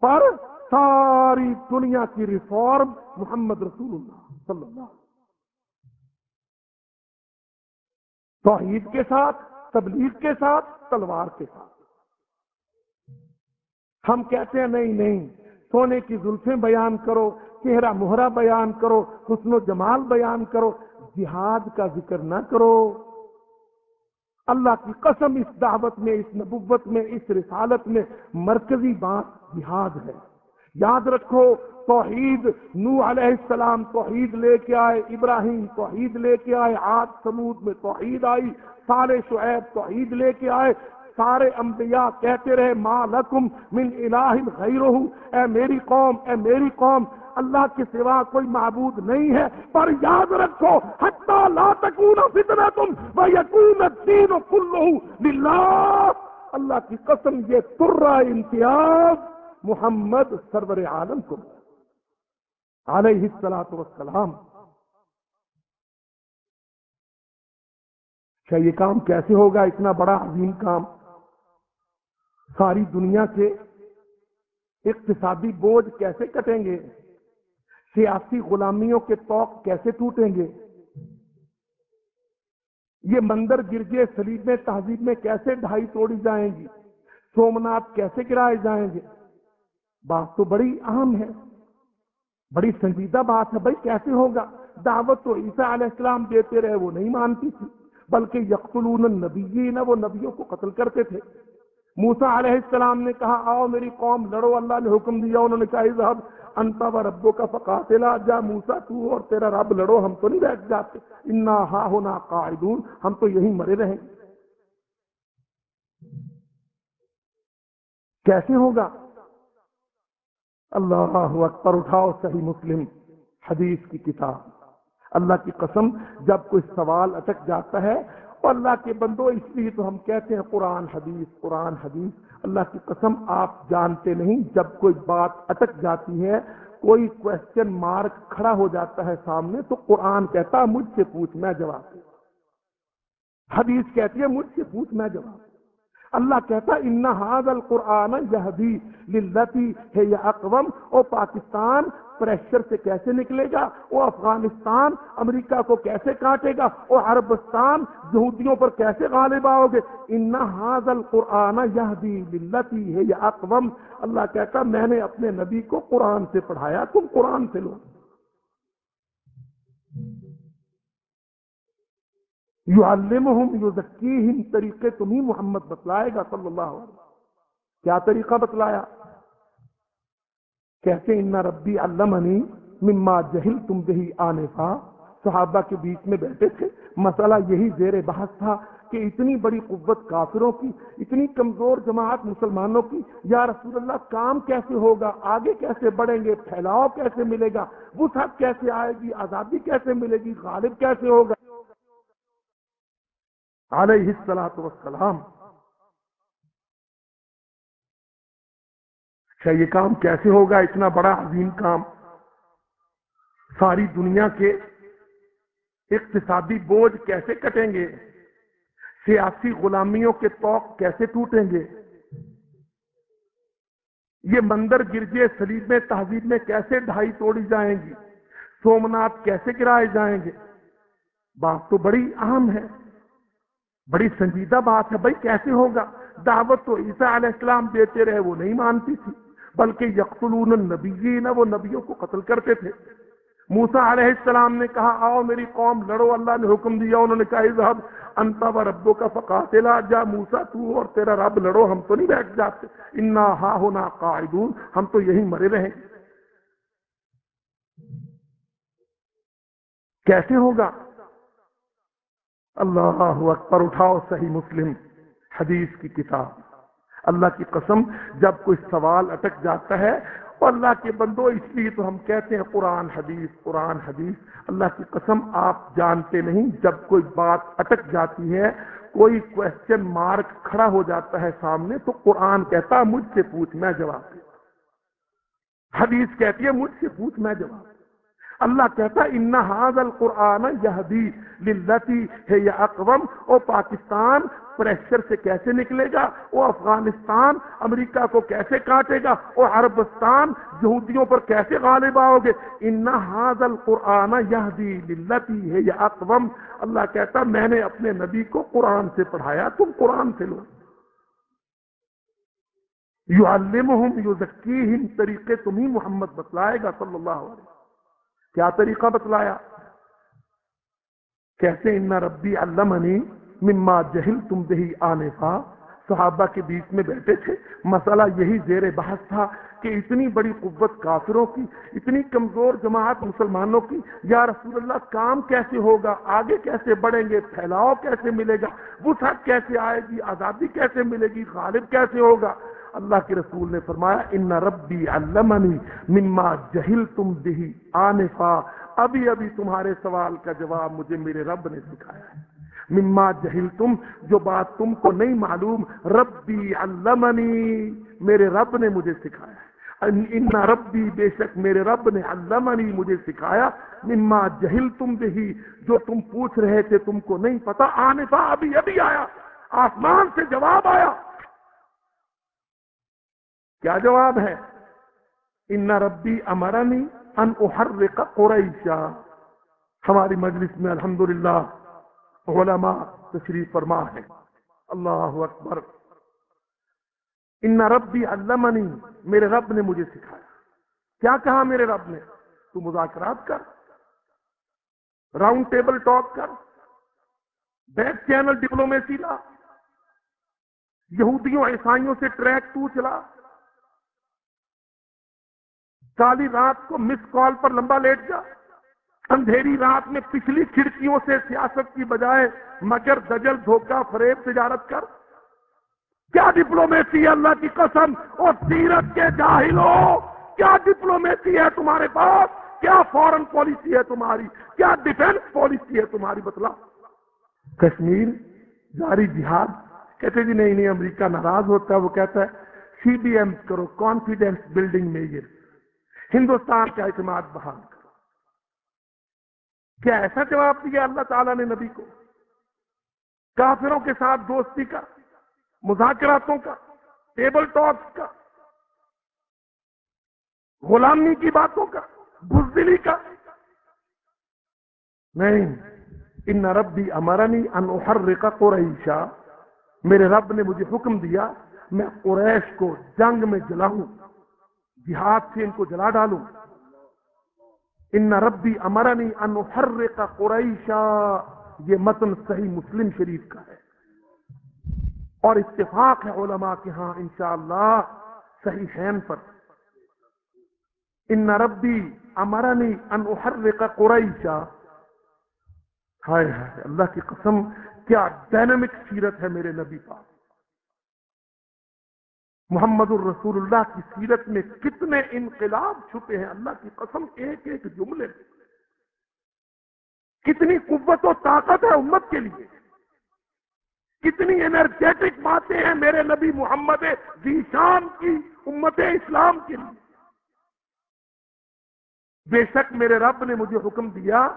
پر ساری دنیا کی ریفارم محمد رسول اللہ صلی اللہ توحید کے ساتھ، تبلیغ کے ساتھ، تلوار کے ساتھ۔ ہم کہتے ہیں، نہیں نہیں، سونے کی زلفیں بیان کرو، چہرہ مہرا بیان کرو، حسن و جمال بیان کرو، جہاد کا ذکر نہ کرو۔ اللہ کی قسم اس دعوت میں، اس نبوت میں، اس رسالت میں مرکزی بات جہاد ہے۔ یاد رکھو، توحید نو علیہ السلام توحید لے کے آئے، ابراہیم توحید لے کے آئے، آج سمود میں توحید آئی سارے شعیب توحید لے کے آئے۔ سارے انبیاء کہتے رہے، ما لکم من الہ غیرہ اے میری قوم، اے میری قوم، اللہ کے سوا کوئی معبود نہیں ہے۔ پر یاد رکھو، حتی لا تکون فتنہ تم و یکون الدین کلہ للہ۔ اللہ کی قسم، یہ ترہ امتیاز محمد سرور عالم کو علیہ السلام والسلام۔ کیا یہ کام کیسے ہوگا؟ اتنا بڑا عظیم کام۔ ساری دنیا کے اقتصادی بوجھ کیسے کٹیں گے؟ سیاسی غلامیوں کے توق کیسے ٹوٹیں گے؟ یہ مندر گرجے سلیب میں تہذیب میں کیسے ڈھائی توڑی جائیں گی؟ سومنات کیسے گرائے جائیں گے؟ بات تو بڑی اہم ہے، بڑی سنجیدہ بات ہے بھائی، کیسے ہوگا؟ دعوت تو عیسیٰ علیہ السلام دیتے رہے، وہ نہیں مانتی تھی، بلکہ یقتلون النبیین، وہ نبیوں کو قتل کرتے تھے۔ موسا علیہ السلام نے کہا، آؤ میری قوم لڑو، اللہ نے حکم دیا، انہوں نے کہا اذهب انتا و ربو کا فقاتلا، جا موسا تو اور تیرا رب لڑو، ہم تو نہیں بیٹھ جاتے، انا ہا ہونا قاعدون، ہم تو یہیں مرے رہیں گے۔ کیسے ہوگا؟ اللہ اکبر، اٹھاؤ صحیح مسلم حدیث کی کتاب۔ اللہ کی قسم، جب کوئی سوال اٹک جاتا ہے اور اللہ کے بندو، اس لیے تو ہم کہتے ہیں قرآن حدیث قرآن حدیث۔ اللہ کی قسم، آپ جانتے نہیں، جب کوئی بات اٹک جاتی ہے، کوئی کوشچن مارک کھڑا ہو جاتا ہے سامنے، تو قرآن کہتا مجھ سے پوچھ، میں جواب حدیث کہتی ہے، مجھ سے پوچھ، میں جواب اللہ کہتا ان حاض القرآن یہدی للتی ہے یا اقوام او پاکستان پریشر سے کیسے نکلے گا؟ وہ افغانستان امریکہ کو کیسے کاٹے گا؟ وہ عربستان یہودیوں پر کیسے غالب آؤ گے؟ ان حاض القرآن یہدی للتی ہے یا اقوام اللہ کہتا میں نے اپنے نبی کو قرآن سے پڑھایا، تم قرآن سے لو یو علمہم یو طریقے تمہیں محمد بتلائے گا صلی اللہ علیہ وسلم۔ کیا طریقہ بتلایا کہتے ان ربی علمنی مما جہل تم دہی آنے تھا صحابہ کے بیچ میں بیٹھے تھے۔ مسئلہ یہی زیر بحث تھا کہ اتنی بڑی قوت کافروں کی، اتنی کمزور جماعت مسلمانوں کی، یا رسول اللہ کام کیسے ہوگا، آگے کیسے بڑھیں گے، پھیلاؤ کیسے ملے گا، وسعت کیسے آئے گی، آزادی کیسے ملے گی، غالب کیسے ہوگا۔ علیہ السلاۃ وسلام اچھا یہ کام کیسے ہوگا؟ اتنا بڑا عظیم کام۔ ساری دنیا کے اقتصادی بوجھ کیسے کٹیں گے؟ سیاسی غلامیوں کے توق کیسے ٹوٹیں گے؟ یہ مندر گرجے سلیب میں، تہذیب میں کیسے ڈھائی توڑی جائیں گی؟ سومنات کیسے گرائے جائیں گے؟ بات تو بڑی اہم ہے۔ بڑی سنجیدہ بات ہے بھائی، کیسے ہوگا؟ دعوت تو عیسیٰ علیہ السلام دیتے رہے، وہ نہیں مانتی تھی، بلکہ یقتلون النبیین وہ نبیوں کو قتل کرتے تھے۔ موسا علیہ السلام نے کہا، آؤ میری قوم، لڑو، اللہ نے حکم دیا، انہوں نے کہا اذهب انتا و ربو کا فقاتلا، جا موسا تو اور تیرا رب، لڑو، ہم تو نہیں بیٹھ جاتے۔ انا ہا ہونا قاعدون، ہم تو یہیں مرے رہیں۔ کیسے ہوگا؟ اللہ اکبر، اٹھاؤ صحیح مسلم حدیث کی کتاب۔ اللہ کی قسم، جب کوئی سوال اٹک جاتا ہے اور اللہ کے بندو، اس لیے تو ہم کہتے ہیں قرآن حدیث قرآن حدیث۔ اللہ کی قسم، آپ جانتے نہیں، جب کوئی بات اٹک جاتی ہے، کوئی کوشچن مارک کھڑا ہو جاتا ہے سامنے، تو قرآن کہتا مجھ سے پوچھ، میں جواب حدیث کہتی ہے، مجھ سے پوچھ، میں جواب اللہ کہتا ان حاض القرآن یہدی للتی ہے یا اقوام او پاکستان پریشر سے کیسے نکلے گا؟ وہ افغانستان امریکہ کو کیسے کاٹے گا؟ وہ عربستان یہودیوں پر کیسے غالب آؤ گے؟ ان حاض القرآن یہدی للتی ہے یا اقوام اللہ کہتا میں نے اپنے نبی کو قرآن سے پڑھایا، تم قرآن سے لو. یو علمہم یو طریقے تمہیں محمد بتلائے گا صلی اللہ علیہ وسلم کیا طریقہ بتلایا؟ کیسے ان ربی علمنی مما جہل تم دہی آنے تھا صحابہ کے بیچ میں بیٹھے تھے۔ مسئلہ یہی زیر بحث تھا کہ اتنی بڑی قوت کافروں کی، اتنی کمزور جماعت مسلمانوں کی، یا رسول اللہ کام کیسے ہوگا، آگے کیسے بڑھیں گے، پھیلاؤ کیسے ملے گا، وسعت کیسے آئے گی، آزادی کیسے ملے گی، غالب کیسے ہوگا؟ اللہ کے رسول نے فرمایا، ان ربی علمنی مما جہل تم دہی آنے ابھی ابھی تمہارے سوال کا جواب مجھے میرے رب نے سکھایا ہے۔ مما جہل تم جو بات تم کو نہیں معلوم، ربی علمنی میرے رب نے مجھے سکھایا ہے۔ ان ربی بے شک میرے رب نے علمنی مجھے سکھایا۔ مما جہل تم دہی جو تم پوچھ رہے تھے تم کو نہیں پتا آنے تھا ابھی ابھی آیا۔ آسمان سے جواب آیا۔ کیا جواب ہے؟ ان ربی امرنی ان احرق قریشا. ہماری مجلس میں الحمدللہ علماء تشریف فرما ہے۔ اللہ اکبر۔ ان ربی علمنی، میرے رب نے مجھے سکھایا۔ کیا کہا میرے رب نے؟ تو مذاکرات کر، راؤنڈ ٹیبل ٹاک کر، بیک چینل ڈپلومیسی لا، یہودیوں عیسائیوں سے ٹریک تو چلا کالی رات کو مس کال پر لمبا لیٹ جا اندھیری رات میں پچھلی کھڑکیوں سے سیاست کی بجائے مگر دجل دھوکہ فریب تجارت کر۔ کیا ڈپلومیسی ہے اللہ کی قسم؟ اور سیرت کے جاہلوں، کیا ڈپلومیسی ہے تمہارے پاس؟ کیا فورن پالیسی ہے تمہاری؟ کیا ڈیفینس پالیسی ہے تمہاری؟ بتلا۔ کشمیر، جاری جہاد۔ کہتے جی نہیں نہیں، امریکہ ناراض ہوتا ہے، وہ کہتا ہے سی ڈی ایم کرو کانفیڈینس بلڈنگ میں یہ۔ ہندوستان کا اعتماد بحال کرو۔ کیا ایسا جواب دیا اللہ تعالیٰ نے نبی کو؟ کافروں کے ساتھ دوستی کا، مذاکراتوں کا، ٹیبل ٹاکس کا، غلامی کی باتوں کا، بزدلی کا۔ نہیں، ان ربی امرنی ان احرق قریشا۔ میرے رب نے مجھے حکم دیا، میں قریش کو جنگ میں جلاؤں۔ جہاد سے ان کو جلا ڈالوں۔ ان ربی امرنی ان احرق قریشا، یہ متن صحیح مسلم شریف کا ہے۔ اور اتفاق ہے علماء کے ہاں انشاءاللہ صحیح خین پر۔ ان ربی امرنی ان احرق قریشا۔ ہائے ہائے، اللہ کی قسم، کیا ڈائنمک سیرت ہے میرے نبی پاک۔ محمد الرسول اللہ کی سیرت میں کتنے انقلاب چھپے ہیں اللہ کی قسم ایک ایک جملے میں۔ کتنی قوت و طاقت ہے امت کے لیے۔ کتنی انرجیٹک باتیں ہیں میرے نبی محمد ذیشان کی امت اسلام کے لیے۔ بے شک میرے رب نے مجھے حکم دیا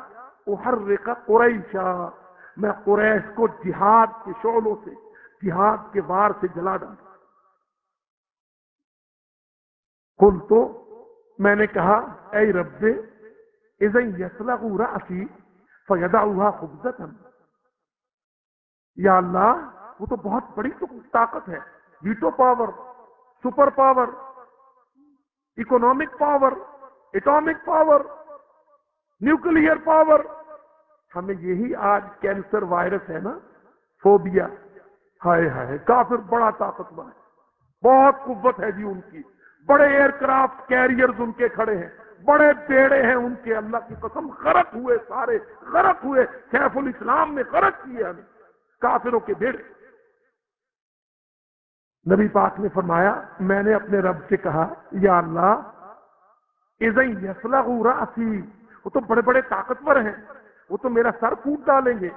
وہ ہر ریکا قریشا۔ میں قریش کو جہاد کے شعلوں سے، جہاد کے بار سے جلا ڈالا کل تو میں نے کہا، اے رب ازن یسلا راسی فیدا خوبصت یا اللہ، وہ تو بہت بڑی طاقت ہے، veto power, super power economic power, atomic power nuclear power. ہمیں یہی آج کینسر وائرس ہے نا، فوبیا. ہائے ہائے، کافر بڑا طاقتور ہے، بہت قوت ہے جی ان کی. بڑے ایئر کرافٹ کیریئرز ان کے کھڑے ہیں، بڑے بیڑے ہیں ان کے۔ اللہ کی قسم، غرق ہوئے سارے، غرق ہوئے۔ سیف الاسلام نے غرق کیے ہمیں، کافروں کے بیڑے۔ نبی پاک نے فرمایا، میں نے اپنے رب سے کہا، یا اللہ یسلا راسی وہ تو بڑے بڑے طاقتور ہیں، وہ تو میرا سر پھوٹ ڈالیں گے۔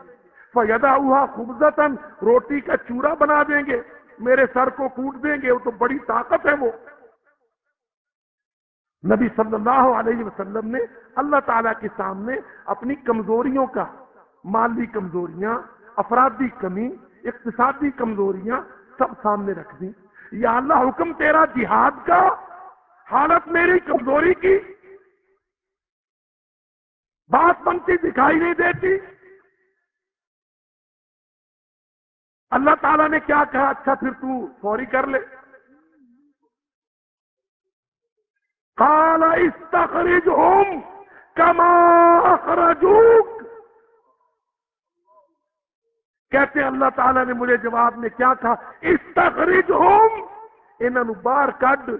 فیدا ہوا خوبزتن روٹی کا چورا بنا دیں گے، میرے سر کو کوٹ دیں گے۔ وہ تو بڑی طاقت ہے وہ۔ نبی صلی اللہ علیہ وسلم نے اللہ تعالیٰ کے سامنے اپنی کمزوریوں کا، مالی کمزوریاں، افرادی کمی، اقتصادی کمزوریاں سب سامنے رکھ دی یا اللہ حکم تیرا جہاد کا، حالت میری کمزوری کی۔ بات بنتی دکھائی نہیں دیتی۔ اللہ تعالیٰ نے کیا کہا؟ اچھا پھر تو فوری کر لے۔ کالا استخرج ہوم کما اخرجوک کہتے اللہ تعالیٰ نے مجھے جواب میں کیا کہا استخرج ہوم انہوں بار کڈ۔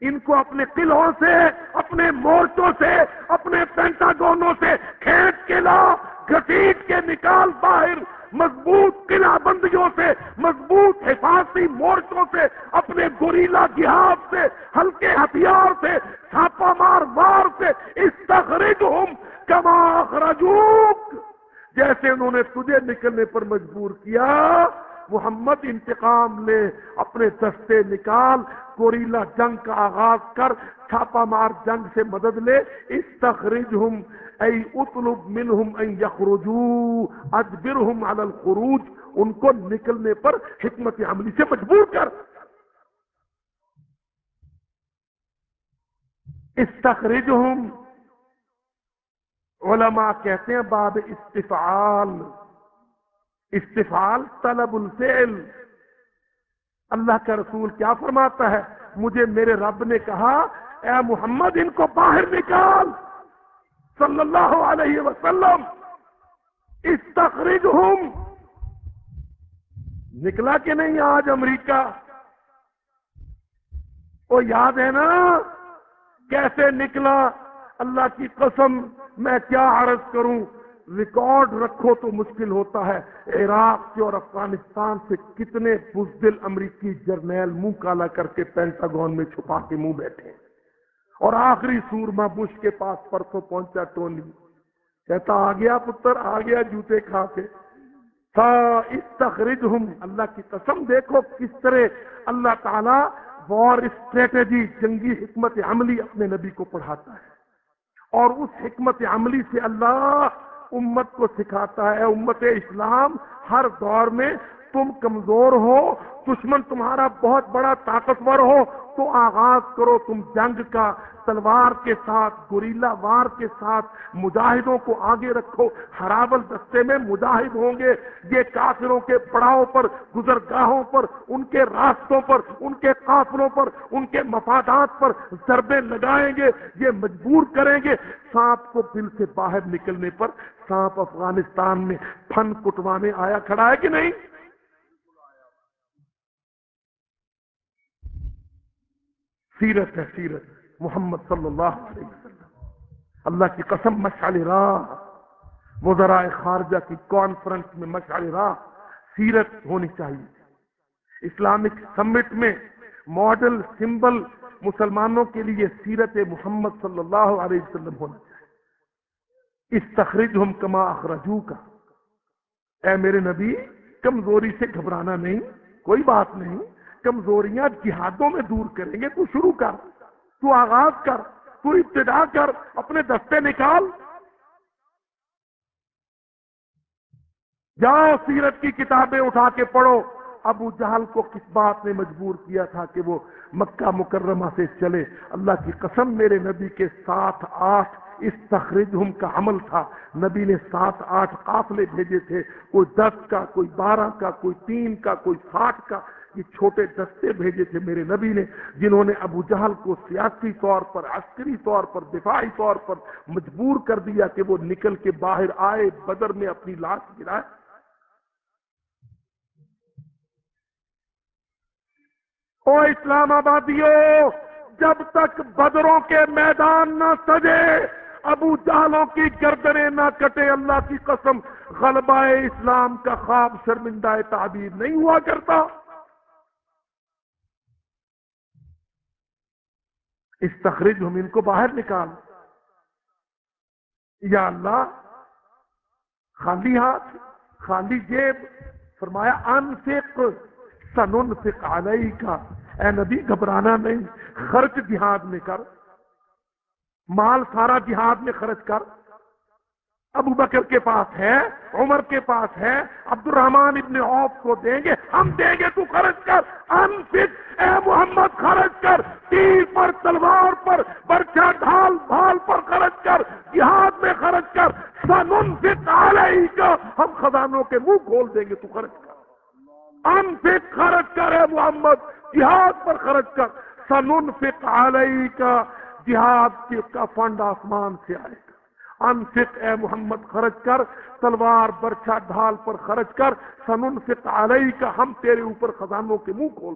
ان کو اپنے قلعوں سے، اپنے مورچوں سے، اپنے پینٹاگونوں سے کھینچ کے لا، گھسیٹ کے نکال باہر۔ مضبوط قلعہ بندیوں سے، مضبوط حفاظتی مورچوں سے، اپنے گوریلا جہاد سے، ہلکے ہتھیار سے، چھاپا مار مار سے اس کما اخرجوک۔ جیسے انہوں نے تجھے نکلنے پر مجبور کیا محمد انتقام لے، اپنے دستے نکال کوریلا جنگ کا آغاز کر چھاپا مار جنگ سے مدد لے اس ہوں ای اطلب منہم ان یخرجو، اجبرہم علی الخروج، ان کو نکلنے پر حکمت عملی سے مجبور کر۔ استخرجہم، علماء کہتے ہیں باب استفعال۔ استفال طلب الفعل۔ اللہ کا رسول کیا فرماتا ہے؟ مجھے میرے رب نے کہا، اے محمد، ان کو باہر نکال۔ صلی اللہ علیہ وسلم اس تخریج ہوں نکلا کہ نہیں آج امریکہ؟ وہ یاد ہے نا، کیسے نکلا؟ اللہ کی قسم، میں کیا عرض کروں؟ ریکارڈ رکھو تو مشکل ہوتا ہے۔ عراق سے اور افغانستان سے کتنے بزدل امریکی جرنیل منہ کالا کر کے پینٹاگون میں چھپا کے منہ بیٹھے اور آخری سورما بش کے پاس پرسوں پہنچا ٹونی کہتا، آ گیا پتر، آ گیا جوتے کھا کے۔ تخرج ہوں اللہ کی قسم دیکھو کس طرح اللہ تعالی وار اسٹریٹجی، جنگی حکمت عملی اپنے نبی کو پڑھاتا ہے۔ اور اس حکمت عملی سے اللہ امت کو سکھاتا ہے امت اسلام ہر دور میں تم کمزور ہو، دشمن تمہارا بہت بڑا طاقتور ہو، تو آغاز کرو تم جنگ کا، تلوار کے ساتھ، گوریلا وار کے ساتھ، مجاہدوں کو آگے رکھو ہراول دستے میں مجاہد ہوں گے، یہ کافروں کے پڑاؤ پر، گزرگاہوں پر، ان کے راستوں پر، ان کے قافلوں پر، ان کے مفادات پر ضربے لگائیں گے، یہ مجبور کریں گے۔ سانپ کو دل سے باہر نکلنے پر، سانپ افغانستان میں پھن کٹوانے آیا کھڑا ہے کہ نہیں؟ سیرت ہے سیرت، محمد صلی اللہ علیہ وسلم۔ اللہ کی قسم، مشعل راہ۔ وزرائے خارجہ کی کانفرنس میں مشعل راہ سیرت ہونی چاہیے۔ اسلامک سمٹ میں ماڈل سمبل مسلمانوں کے لیے سیرت محمد صلی اللہ علیہ وسلم ہونا چاہیے۔ اس تخریج ہم کما اخرجو کا اے میرے نبی، کمزوری سے گھبرانا نہیں، کوئی بات نہیں۔ کمزوریاں جہادوں میں دور کریں گے، تو شروع کر، تو آغاز کر، تو ابتدا کر، اپنے دستے نکال۔ جاؤ سیرت کی کتابیں اٹھا کے پڑھو۔ ابو جہل کو کس بات نے مجبور کیا تھا کہ وہ مکہ مکرمہ سے چلے؟ اللہ کی قسم، میرے نبی کے ساتھ آٹھ اس تخریج ہم کا عمل تھا۔ نبی نے سات آٹھ قافلے بھیجے تھے، کوئی دس کا، کوئی بارہ کا، کوئی تین کا، کوئی ساٹھ کا۔ یہ چھوٹے دستے بھیجے تھے میرے نبی نے، جنہوں نے ابو جہل کو سیاسی طور پر، عسکری طور پر، دفاعی طور پر مجبور کر دیا کہ وہ نکل کے باہر آئے، بدر میں اپنی لاش گرائے۔ او اسلام آبادیوں جب تک بدروں کے میدان نہ سجے، ابو جہلوں کی گردنیں نہ کٹے، اللہ کی قسم غلبہ اسلام کا خواب شرمندہ تعبیر نہیں ہوا کرتا۔ استخرج ہم ان کو باہر نکال۔ یا اللہ، خالی ہاتھ، خالی جیب، فرمایا، انفق، سننفق علیہ کا اے نبی، گھبرانا نہیں، خرچ جہاد میں کر، مال سارا جہاد میں خرچ کر۔ ابو بکر کے پاس ہے، عمر کے پاس ہے عبد الرحمان ابن عوف کو دیں گے، ہم دیں گے تو خرچ کر انفق اے محمد خرچ کر، تیر پر تلوار پر برچہ ڈھال بھال پر خرچ کر، جہاد میں خرچ کر سننفق علیہ کا ہم خزانوں کے منہ کھول دیں گے تو خرچ کر۔ انفق خرچ کر، اے محمد، جہاد پر خرچ کر سننفق علیہ کا جہاد کا فنڈ آسمان سے آئے۔ گا انفق، اے محمد، خرچ کر، تلوار برچہ ڈھال پر خرچ کر، سننفق علیہ کا ہم تیرے اوپر خزانوں کے منہ کھول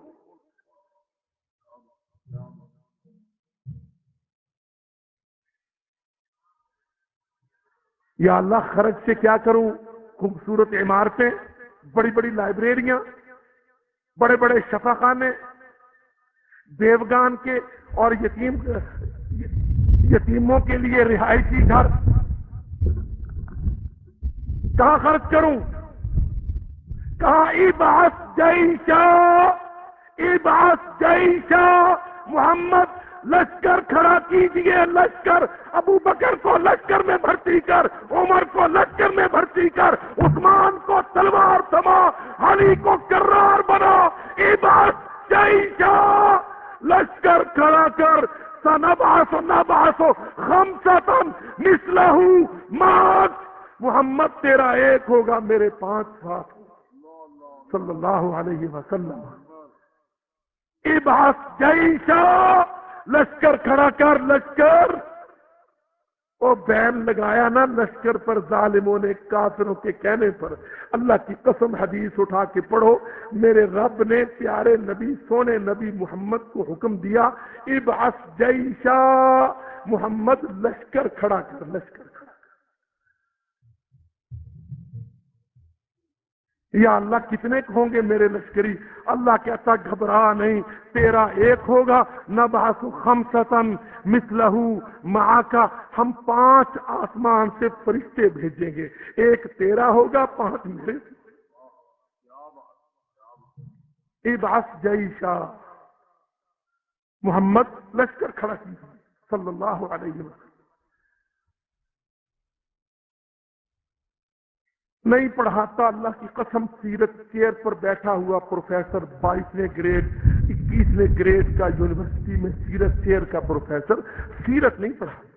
یا اللہ، خرچ سے کیا کروں؟ خوبصورت عمارتیں، بڑی بڑی لائبریریاں، بڑے بڑے شفا خانے دیوگان کے اور یتیم، یتیموں کے لیے رہائشی گھر کہاں خرچ کروں؟ کہاں عباس جیشا عباس جیشا محمد لشکر کھڑا کیجیے، لشکر، ابو بکر کو لشکر میں بھرتی کر، عمر کو لشکر میں بھرتی کر، عثمان کو تلوار تھما علی کو کرار بنا، عباس جیشا لشکر کھڑا کر سنباسو نباسو خمسطن مثلہو مات محمد تیرا ایک ہوگا، میرے پانچ ساتھ۔ صلی اللہ علیہ وسلم۔ اباس جیشا لشکر کھڑا کر، لشکر۔ وہ بین لگایا نا لشکر پر ظالموں نے کافروں کے کہنے پر۔ اللہ کی قسم حدیث اٹھا کے پڑھو۔ میرے رب نے پیارے نبی، سونے نبی محمد کو حکم دیا ابعث جیشا محمد لشکر کھڑا کر، لشکر۔ یا اللہ کتنے ہوں گے میرے لشکری؟ اللہ کہتا گھبرا نہیں، تیرا ایک ہوگا نہ باسو مسلح ہم پانچ آسمان سے فرشتے بھیجیں گے۔ ایک تیرا ہوگا، پانچ میرے۔ اباس جئی شاہ محمد لشکر کھڑا کی صلی اللہ علیہ وسلم۔ نہیں پڑھاتا، اللہ کی قسم سیرت چیئر پر بیٹھا ہوا پروفیسر بائیسویں گریڈ، اکیسویں گریڈ کا یونیورسٹی میں سیرت چیئر کا پروفیسر سیرت نہیں پڑھاتا۔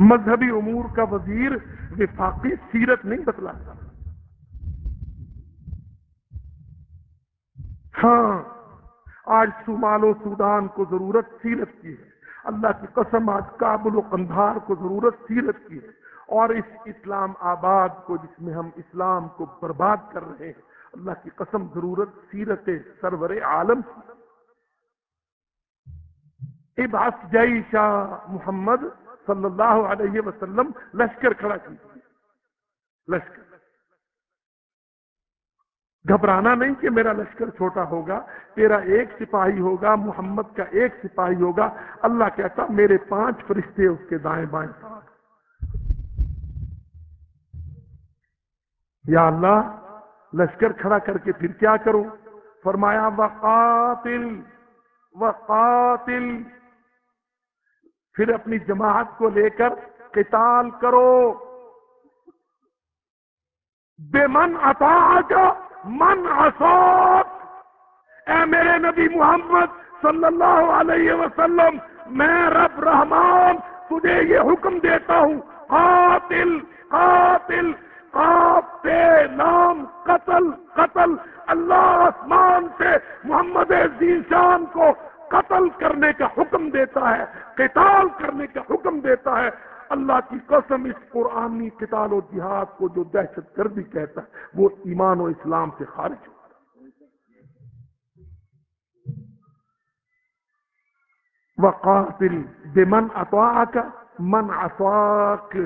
مذہبی امور کا وزیر وفاقی سیرت نہیں بتلاتا۔ ہاں آج سمال و سودان کو ضرورت سیرت کی ہے۔ اللہ کی قسم آج کابل و قندھار کو ضرورت سیرت کی ہے اور اس اسلام آباد کو جس میں ہم اسلام کو برباد کر رہے ہیں، اللہ کی قسم ضرورت سیرت سرور عالم کی اباس جئی شاہ محمد صلی اللہ علیہ وسلم لشکر کھڑا کیجیے۔ لشکر۔ گھبرانا نہیں کہ میرا لشکر چھوٹا ہوگا، تیرا ایک سپاہی ہوگا، محمد کا ایک سپاہی ہوگا۔ اللہ کہتا، میرے پانچ فرشتے اس کے دائیں بائیں ساتھ۔ یا اللہ، لشکر کھڑا کر کے پھر کیا کروں؟ فرمایا، وقاتل وقاتل۔ پھر اپنی جماعت کو لے کر قتال کرو۔ بے من اتا من اصاب اے میرے نبی محمد صلی اللہ علیہ وسلم، میں رب رحمان تجھے یہ حکم دیتا ہوں، قاتل قاتل آپ نام قتل قتل، اللہ آسمان سے محمد ذیشان کو قتل کرنے کا حکم دیتا ہے، قتال کرنے کا حکم دیتا ہے۔ اللہ کی قسم اس قرآنی قتال و جہاد کو جو دہشت گردی کہتا ہے، وہ ایمان و اسلام سے خارج ہو وقاتل بمن اطاعك من عصاك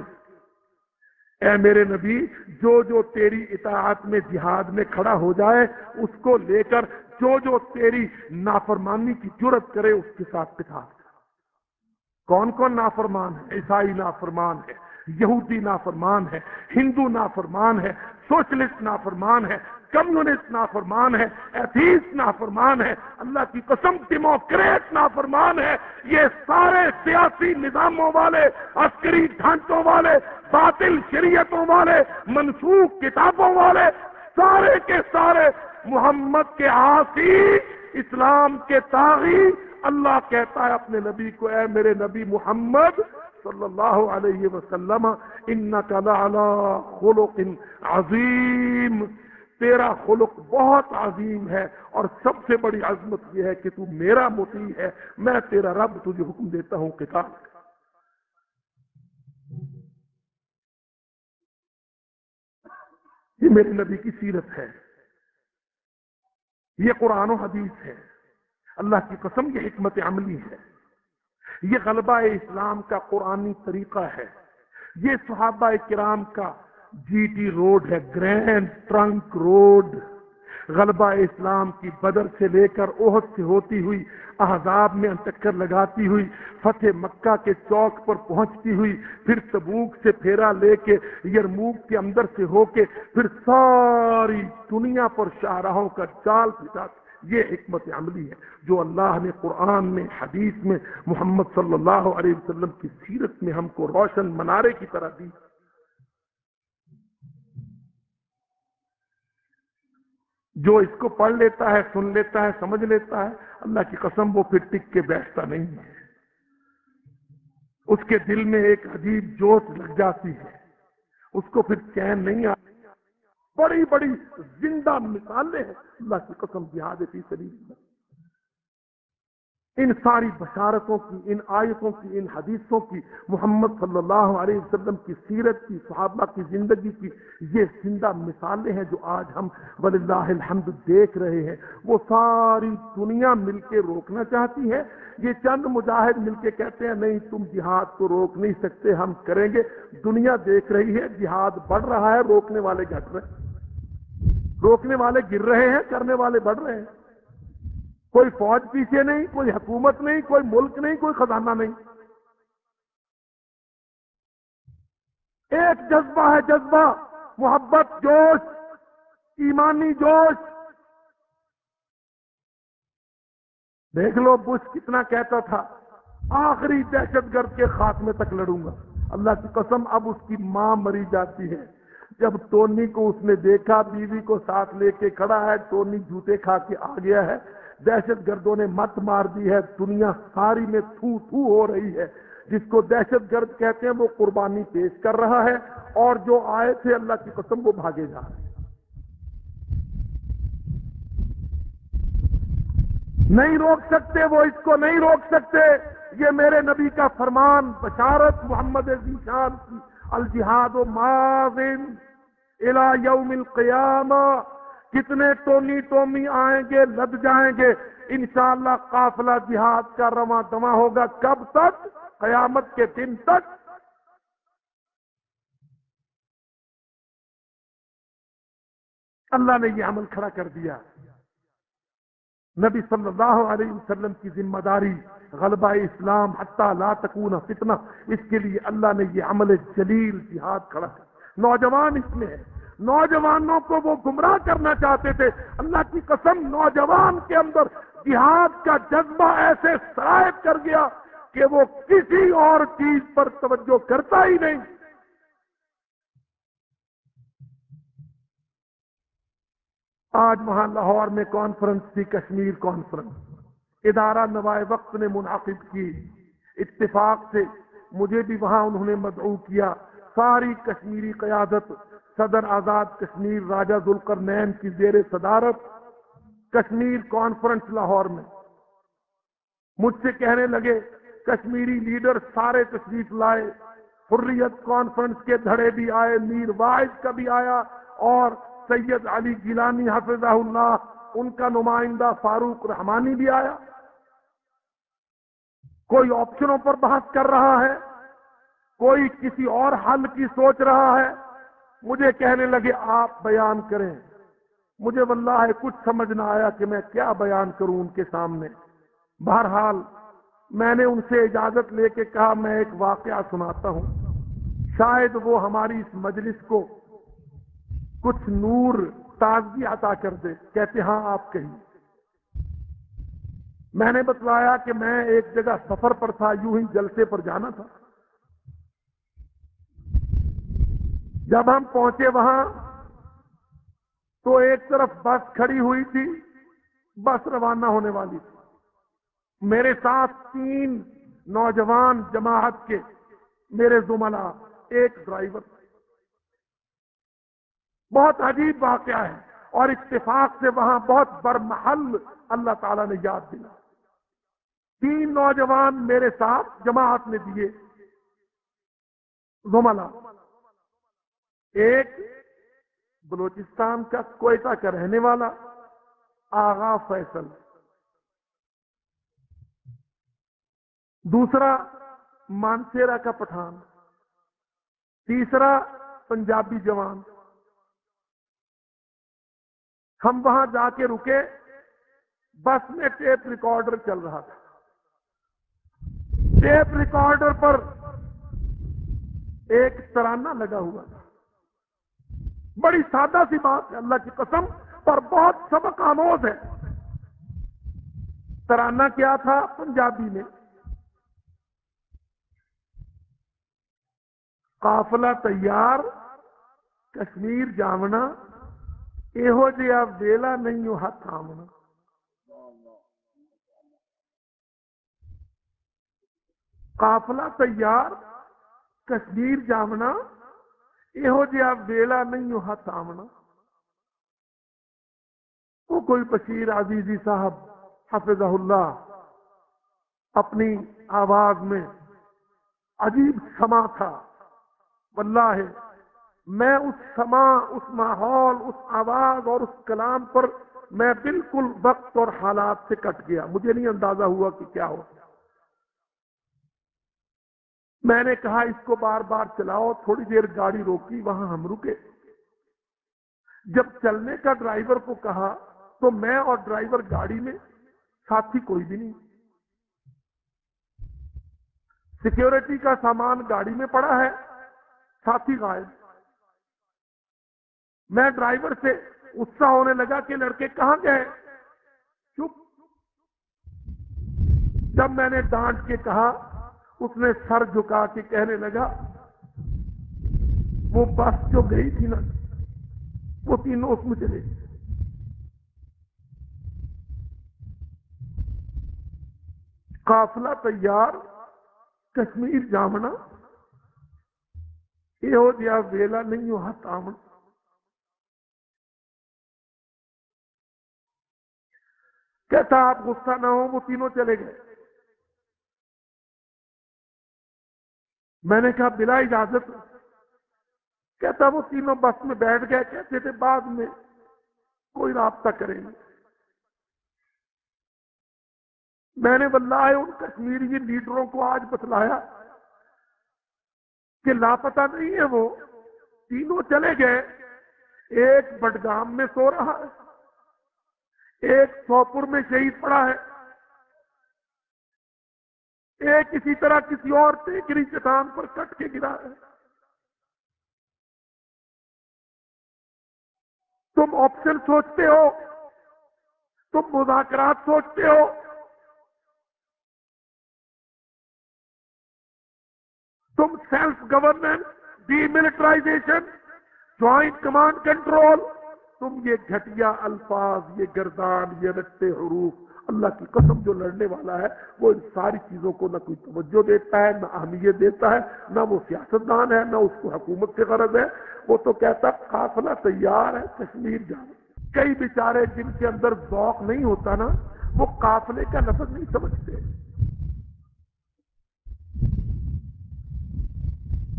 اے میرے نبی، جو جو تیری اطاعت میں جہاد میں کھڑا ہو جائے، اس کو لے کر جو جو تیری نافرمانی کی جرت کرے، اس کے ساتھ پتا کون کون نافرمان ہے عیسائی نافرمان ہے یہودی نافرمان ہے ہندو نافرمان ہے سوشلسٹ نافرمان ہے کمیونسٹ نافرمان ہے ایتھیس نافرمان ہے اللہ کی قسم ڈیموکریٹ نافرمان ہے یہ سارے سیاسی نظاموں والے، عسکری ڈھانچوں والے، باطل شریعتوں والے، منسوخ کتابوں والے، سارے کے سارے محمد کے آسی اسلام کے تاغی اللہ کہتا ہے اپنے نبی کو، اے میرے نبی محمد صلی اللہ علیہ وسلم ان خلق عظیم. تیرا خلق بہت عظیم ہے اور سب سے بڑی عظمت یہ ہے کہ تو میرا متی ہے، میں تیرا رب تجھے حکم دیتا ہوں کتاب یہ میرے نبی کی سیرت ہے، یہ قرآن و حدیث ہے اللہ کی قسم یہ حکمت عملی ہے۔ یہ غلبہ اسلام کا قرآنی طریقہ ہے۔ یہ صحابہ کرام کا جی ٹی روڈ ہے، گرینڈ ٹرنک روڈ۔ غلبہ اسلام کی بدر سے لے کر عہد سے ہوتی ہوئی، احزاب میں چکر لگاتی ہوئی، فتح مکہ کے چوک پر پہنچتی ہوئی، پھر تبوک سے پھیرا لے کے یرموک کے اندر سے ہو کے، پھر ساری دنیا پر شاہراہوں کا جال پھٹاتی یہ حکمت عملی ہے جو اللہ نے قرآن میں، حدیث میں، محمد صلی اللہ علیہ وسلم کی سیرت میں ہم کو روشن منارے کی طرح دی۔ جو اس کو پڑھ لیتا ہے، سن لیتا ہے، سمجھ لیتا ہے، اللہ کی قسم وہ پھر ٹک کے بیٹھتا نہیں ہے۔ اس کے دل میں ایک عجیب جوش لگ جاتی ہے۔ اس کو پھر چین نہیں آ بڑی بڑی زندہ مثالیں ہیں۔ اللہ کی قسم جہاد فی سبیل ان ساری بشارتوں کی، ان آیتوں کی، ان حدیثوں کی، محمد صلی اللہ علیہ وسلم کی سیرت کی، صحابہ کی زندگی کی، یہ زندہ مثالیں ہیں جو آج ہم وللہ الحمد دیکھ رہے ہیں۔ وہ ساری دنیا مل کے روکنا چاہتی ہے یہ چند مجاہد مل کے کہتے ہیں، نہیں، تم جہاد کو روک نہیں سکتے، ہم کریں گے۔ دنیا دیکھ رہی ہے، جہاد بڑھ رہا ہے، روکنے والے گھٹ رہے ہیں۔ روکنے والے گر رہے ہیں، کرنے والے بڑھ رہے ہیں۔ کوئی فوج پیچھے نہیں، کوئی حکومت نہیں، کوئی ملک نہیں، کوئی خزانہ نہیں۔ ایک جذبہ ہے جذبہ، محبت، جوش، ایمانی جوش۔ دیکھ لو، بش کتنا کہتا تھا، آخری دہشت گرد کے خاتمے تک لڑوں گا۔ اللہ کی قسم، اب اس کی ماں مری جاتی ہے۔ جب ٹونی کو اس نے دیکھا، بیوی کو ساتھ لے کے کھڑا ہے ٹونی جوتے کھا کے آ گیا ہے۔ دہشت گردوں نے مت مار دی ہے۔ دنیا ساری میں تھو تھو ہو رہی ہے۔ جس کو دہشت گرد کہتے ہیں، وہ قربانی پیش کر رہا ہے۔ اور جو آئے تھے، اللہ کی قسم، وہ بھاگے جا رہے ہیں۔ نہیں روک سکتے، وہ اس کو نہیں روک سکتے۔ یہ میرے نبی کا فرمان، بشارت محمد ذیشان کی، الجہاد و معاون الى یوم القیامہ کتنے ٹونی ٹومی آئیں گے، لد جائیں گے۔ انشاءاللہ قافلہ جہاد کا رواں دما ہوگا۔ کب تک؟ قیامت کے دن تک۔ اللہ نے یہ عمل کھڑا کر دیا۔ نبی صلی اللہ علیہ وسلم کی ذمہ داری، غلبہ اسلام، حتیٰ لا تکون فتنہ۔ اس کے لیے اللہ نے یہ عمل جلیل جہاد کھڑا کر نوجوان اس میں ہے نوجوانوں کو وہ گمراہ کرنا چاہتے تھے۔ اللہ کی قسم، نوجوان کے اندر جہاد کا جذبہ ایسے شرائط کر گیا کہ وہ کسی اور چیز پر توجہ کرتا ہی نہیں۔ آج وہاں لاہور میں کانفرنس تھی، کشمیر کانفرنس ادارہ نوائے وقت نے منعقد کی۔ اتفاق سے مجھے بھی وہاں انہوں نے مدعو کیا۔ ساری کشمیری قیادت صدر آزاد کشمیر راجہ ذوالکر نین کی زیر صدارت کشمیر کانفرنس لاہور میں۔ مجھ سے کہنے لگے، کشمیری لیڈر سارے تشریف لائے، حریت کانفرنس کے دھڑے بھی آئے، میر واحد کا بھی آیا اور سید علی گیلانی حفظہ اللہ، ان کا نمائندہ فاروق رحمانی بھی آیا۔ کوئی آپشنوں پر بحث کر رہا ہے؟ کوئی کسی اور حل کی سوچ رہا ہے؟ مجھے کہنے لگے، آپ بیان کریں۔ مجھے واللہ ہے کچھ سمجھ نہ آیا کہ میں کیا بیان کروں ان کے سامنے۔ بہرحال، میں نے ان سے اجازت لے کے کہا، میں ایک واقعہ سناتا ہوں۔ شاید وہ ہماری اس مجلس کو کچھ نور، تازگی عطا کر دے۔ کہتے ہاں آپ کہیں۔ میں نے بتلایا کہ میں ایک جگہ سفر پر تھا، یوں ہی جلسے پر جانا تھا۔ جب ہم پہنچے وہاں، تو ایک طرف بس کھڑی ہوئی تھی، بس روانہ ہونے والی تھی۔ میرے ساتھ تین نوجوان جماعت کے میرے زملا ایک ڈرائیور۔ بہت عجیب واقعہ ہے اور اتفاق سے وہاں بہت برمحل اللہ تعالیٰ نے یاد دلا۔ تین نوجوان میرے ساتھ جماعت میں دیے۔ زملا ایک بلوچستان کا کوئٹہ کا رہنے والا آغا فیصل۔ دوسرا مانسیرا کا پٹھان۔ تیسرا پنجابی جوان۔ ہم وہاں جا کے رکے۔ بس میں ٹیپ ریکارڈر چل رہا تھا۔ ٹیپ ریکارڈر پر ایک ترانہ لگا ہوا تھا۔ بڑی سادہ سی بات ہے، اللہ کی قسم، پر بہت سبق آموز ہے۔ ترانہ کیا تھا پنجابی میں؟ قافلہ تیار، کشمیر جامنا یہو جہا ویلا نہیں ہاتھ آمنا قافلہ تیار، کشمیر جامنا یہو جہا ویلا نہیں ہاتھ آمنا۔ وہ کوئی بشیر عزیزی صاحب حفظ اللہ، اپنی آواز میں عجیب سما تھا۔ واللہ ہے میں اس سما، اس ماحول، اس آواز اور اس کلام پر میں بالکل وقت اور حالات سے کٹ گیا۔ مجھے نہیں اندازہ ہوا کہ کیا ہو۔ میں نے کہا اس کو بار بار چلاؤ، تھوڑی دیر گاڑی روکی، وہاں ہم رکے۔ جب چلنے کا ڈرائیور کو کہا تو میں اور ڈرائیور گاڑی میں ساتھی کوئی بھی نہیں۔ سیکیورٹی کا سامان گاڑی میں پڑا ہے، ساتھی غائب۔ میں ڈرائیور سے غصہ ہونے لگا کہ لڑکے کہاں گئے؟ چپ۔ جب میں نے ڈانٹ کے کہا اس نے سر جھکا کے کہنے لگا، وہ بس جو گئی تھی نا، وہ تینوں اس میں چلے قافلہ تیار، کشمیر جامنا یہ ہو جیا ویلا نہیں ہو تامن کہتا، آپ غصہ نہ ہو وہ تینوں چلے گئے۔ میں نے کہا، بلا اجازت۔ کہتا، وہ تینوں بس میں بیٹھ گئے، کہتے تھے، بعد میں کوئی رابطہ کریں گے میں نے واللہ ان کشمیری لیڈروں کو آج بتلایا کہ لاپتہ نہیں ہے وہ، تینوں چلے گئے۔ ایک بڈگام میں سو رہا ہے، ایک سوپور میں شہید پڑا ہے۔ ایک کسی طرح کسی اور ٹیکری چٹان پر کٹ کے گرا ہے۔ تم آپشن سوچتے ہو۔ تم مذاکرات سوچتے ہو۔ تم self governance demilitarization joint command control تم یہ گھٹیا الفاظ، یہ گردان، یہ رٹے حروف۔ اللہ کی قسم جو لڑنے والا ہے، وہ ان ساری چیزوں کو نہ کوئی توجہ دیتا ہے، نہ اہمیت دیتا ہے، نہ وہ سیاستدان ہے، نہ اس کو حکومت سے غرض ہے۔ وہ تو کہتا قافلہ تیار ہے، کشمیر جانا کئی بیچارے جن کے اندر ذوق نہیں ہوتا نا، وہ قافلے کا لفظ نہیں سمجھتے۔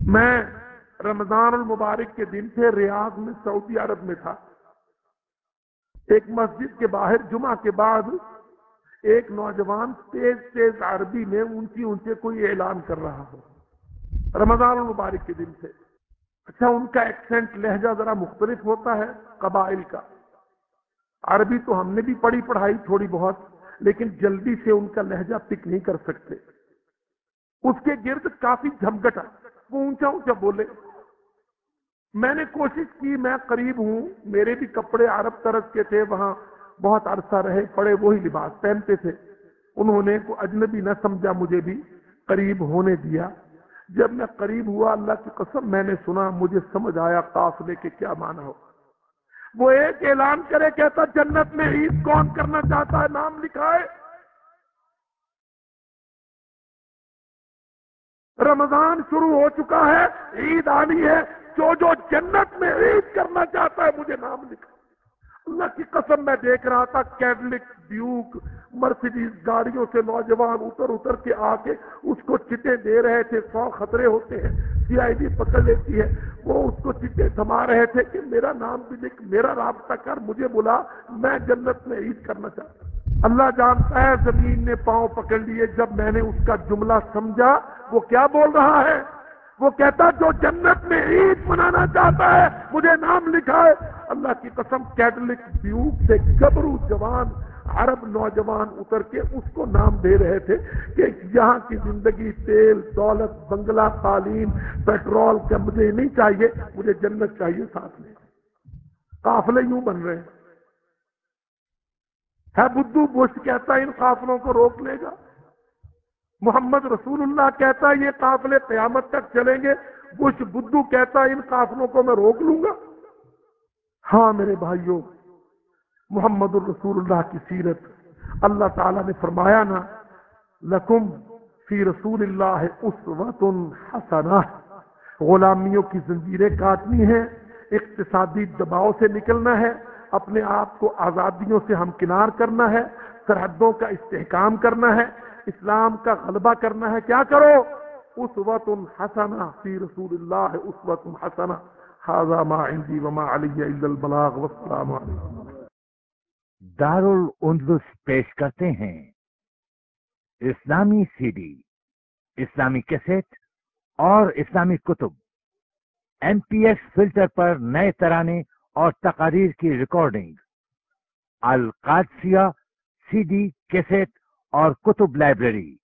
میں رمضان المبارک کے دن سے ریاض میں سعودی عرب میں تھا۔ ایک مسجد کے باہر، جمعہ کے بعد ایک نوجوان تیز تیز عربی میں اونچی اونچے کوئی اعلان کر رہا ہو۔ رمضان المبارک کے دن سے۔ اچھا ان کا ایکسنٹ لہجہ ذرا مختلف ہوتا ہے، قبائل کا۔ عربی تو ہم نے بھی پڑھی، پڑھائی تھوڑی بہت، لیکن جلدی سے ان کا لہجہ پک نہیں کر سکتے۔ اس کے گرد کافی جھمگٹا، وہ اونچا اونچا بولے۔ میں نے کوشش کی، میں قریب ہوں، میرے بھی کپڑے عرب طرف کے تھے، وہاں بہت عرصہ رہے پڑے وہی لباس پہنتے تھے۔ انہوں نے کو اجنبی نہ سمجھا، مجھے بھی قریب ہونے دیا۔ جب میں قریب ہوا، اللہ کی قسم میں نے سنا، مجھے سمجھ آیا قافلے کے کیا مانا ہو۔ وہ ایک اعلان کرے، کہتا، جنت میں عید کون کرنا چاہتا ہے؟ نام لکھائے۔ رمضان شروع ہو چکا ہے، عید آنی ہے۔ جو جو جنت میں عید کرنا چاہتا ہے، مجھے نام لکھا اللہ کی قسم میں دیکھ رہا تھا کیڈلک ڈیوک مرسیڈیز گاڑیوں سے نوجوان اتر اتر کے آ کے اس کو چٹے دے رہے تھے، سو خطرے ہوتے ہیں سی آئی ڈی پکڑ لیتی ہے۔ وہ اس کو چٹے تھما رہے تھے کہ میرا نام بھی لکھ، میرا رابطہ کر، مجھے بلا، میں جنت میں عید کرنا چاہتا اللہ جانتا ہے زمین نے پاؤں پکڑ لیے، جب میں نے اس کا جملہ سمجھا، وہ کیا بول رہا ہے؟ وہ کہتا جو جنت میں عید منانا چاہتا ہے، مجھے نام لکھا ہے۔ اللہ کی قسم کیٹلک بیوک سے گبرو جوان، عرب نوجوان اتر کے اس کو نام دے رہے تھے کہ یہاں کی زندگی، تیل، دولت، بنگلہ، تعلیم، پیٹرول کا مجھے نہیں چاہیے؟ مجھے جنت چاہیے ساتھ میں۔ قافلے یوں بن رہے ہیں۔ ہے بدھو بش کہتا ہے ان قافلوں کو روک لے گا۔ محمد رسول اللہ کہتا ہے یہ قافلے قیامت تک چلیں گے بش بدھو کہتا ہے ان قافلوں کو میں روک لوں گا۔ ہاں میرے بھائیوں، محمد الرسول اللہ کی سیرت، اللہ تعالی نے فرمایا نا، لکم فی رسول اللہ اس وقت غلامیوں کی زنجیریں کاٹنی ہیں، اقتصادی دباؤ سے نکلنا ہے، اپنے آپ کو آزادیوں سے ہمکنار کرنا ہے، سرحدوں کا استحکام کرنا ہے۔ اسلام کا غلبہ کرنا ہے، کیا کرو؟ اس وقت حسنا فی رسول اللہ اس وقت حسنا حاضہ ما عندی وما علی الا البلاغ، والسلام علیکم۔ دارالعندلس پیش کرتے ہیں۔ اسلامی سی ڈی، اسلامی کیسٹ اور اسلامی کتب۔ ایم پی ایس فلٹر پر نئے ترانے اور تقاریر کی ریکارڈنگ۔ القادسیہ سی ڈی کیسٹ اور کتب لائبریری،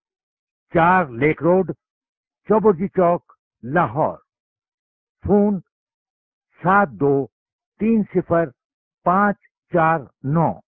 چار لیک روڈ، چوبرجی چوک، لاہور۔ فون سات دو تین صفر پانچ چار نو۔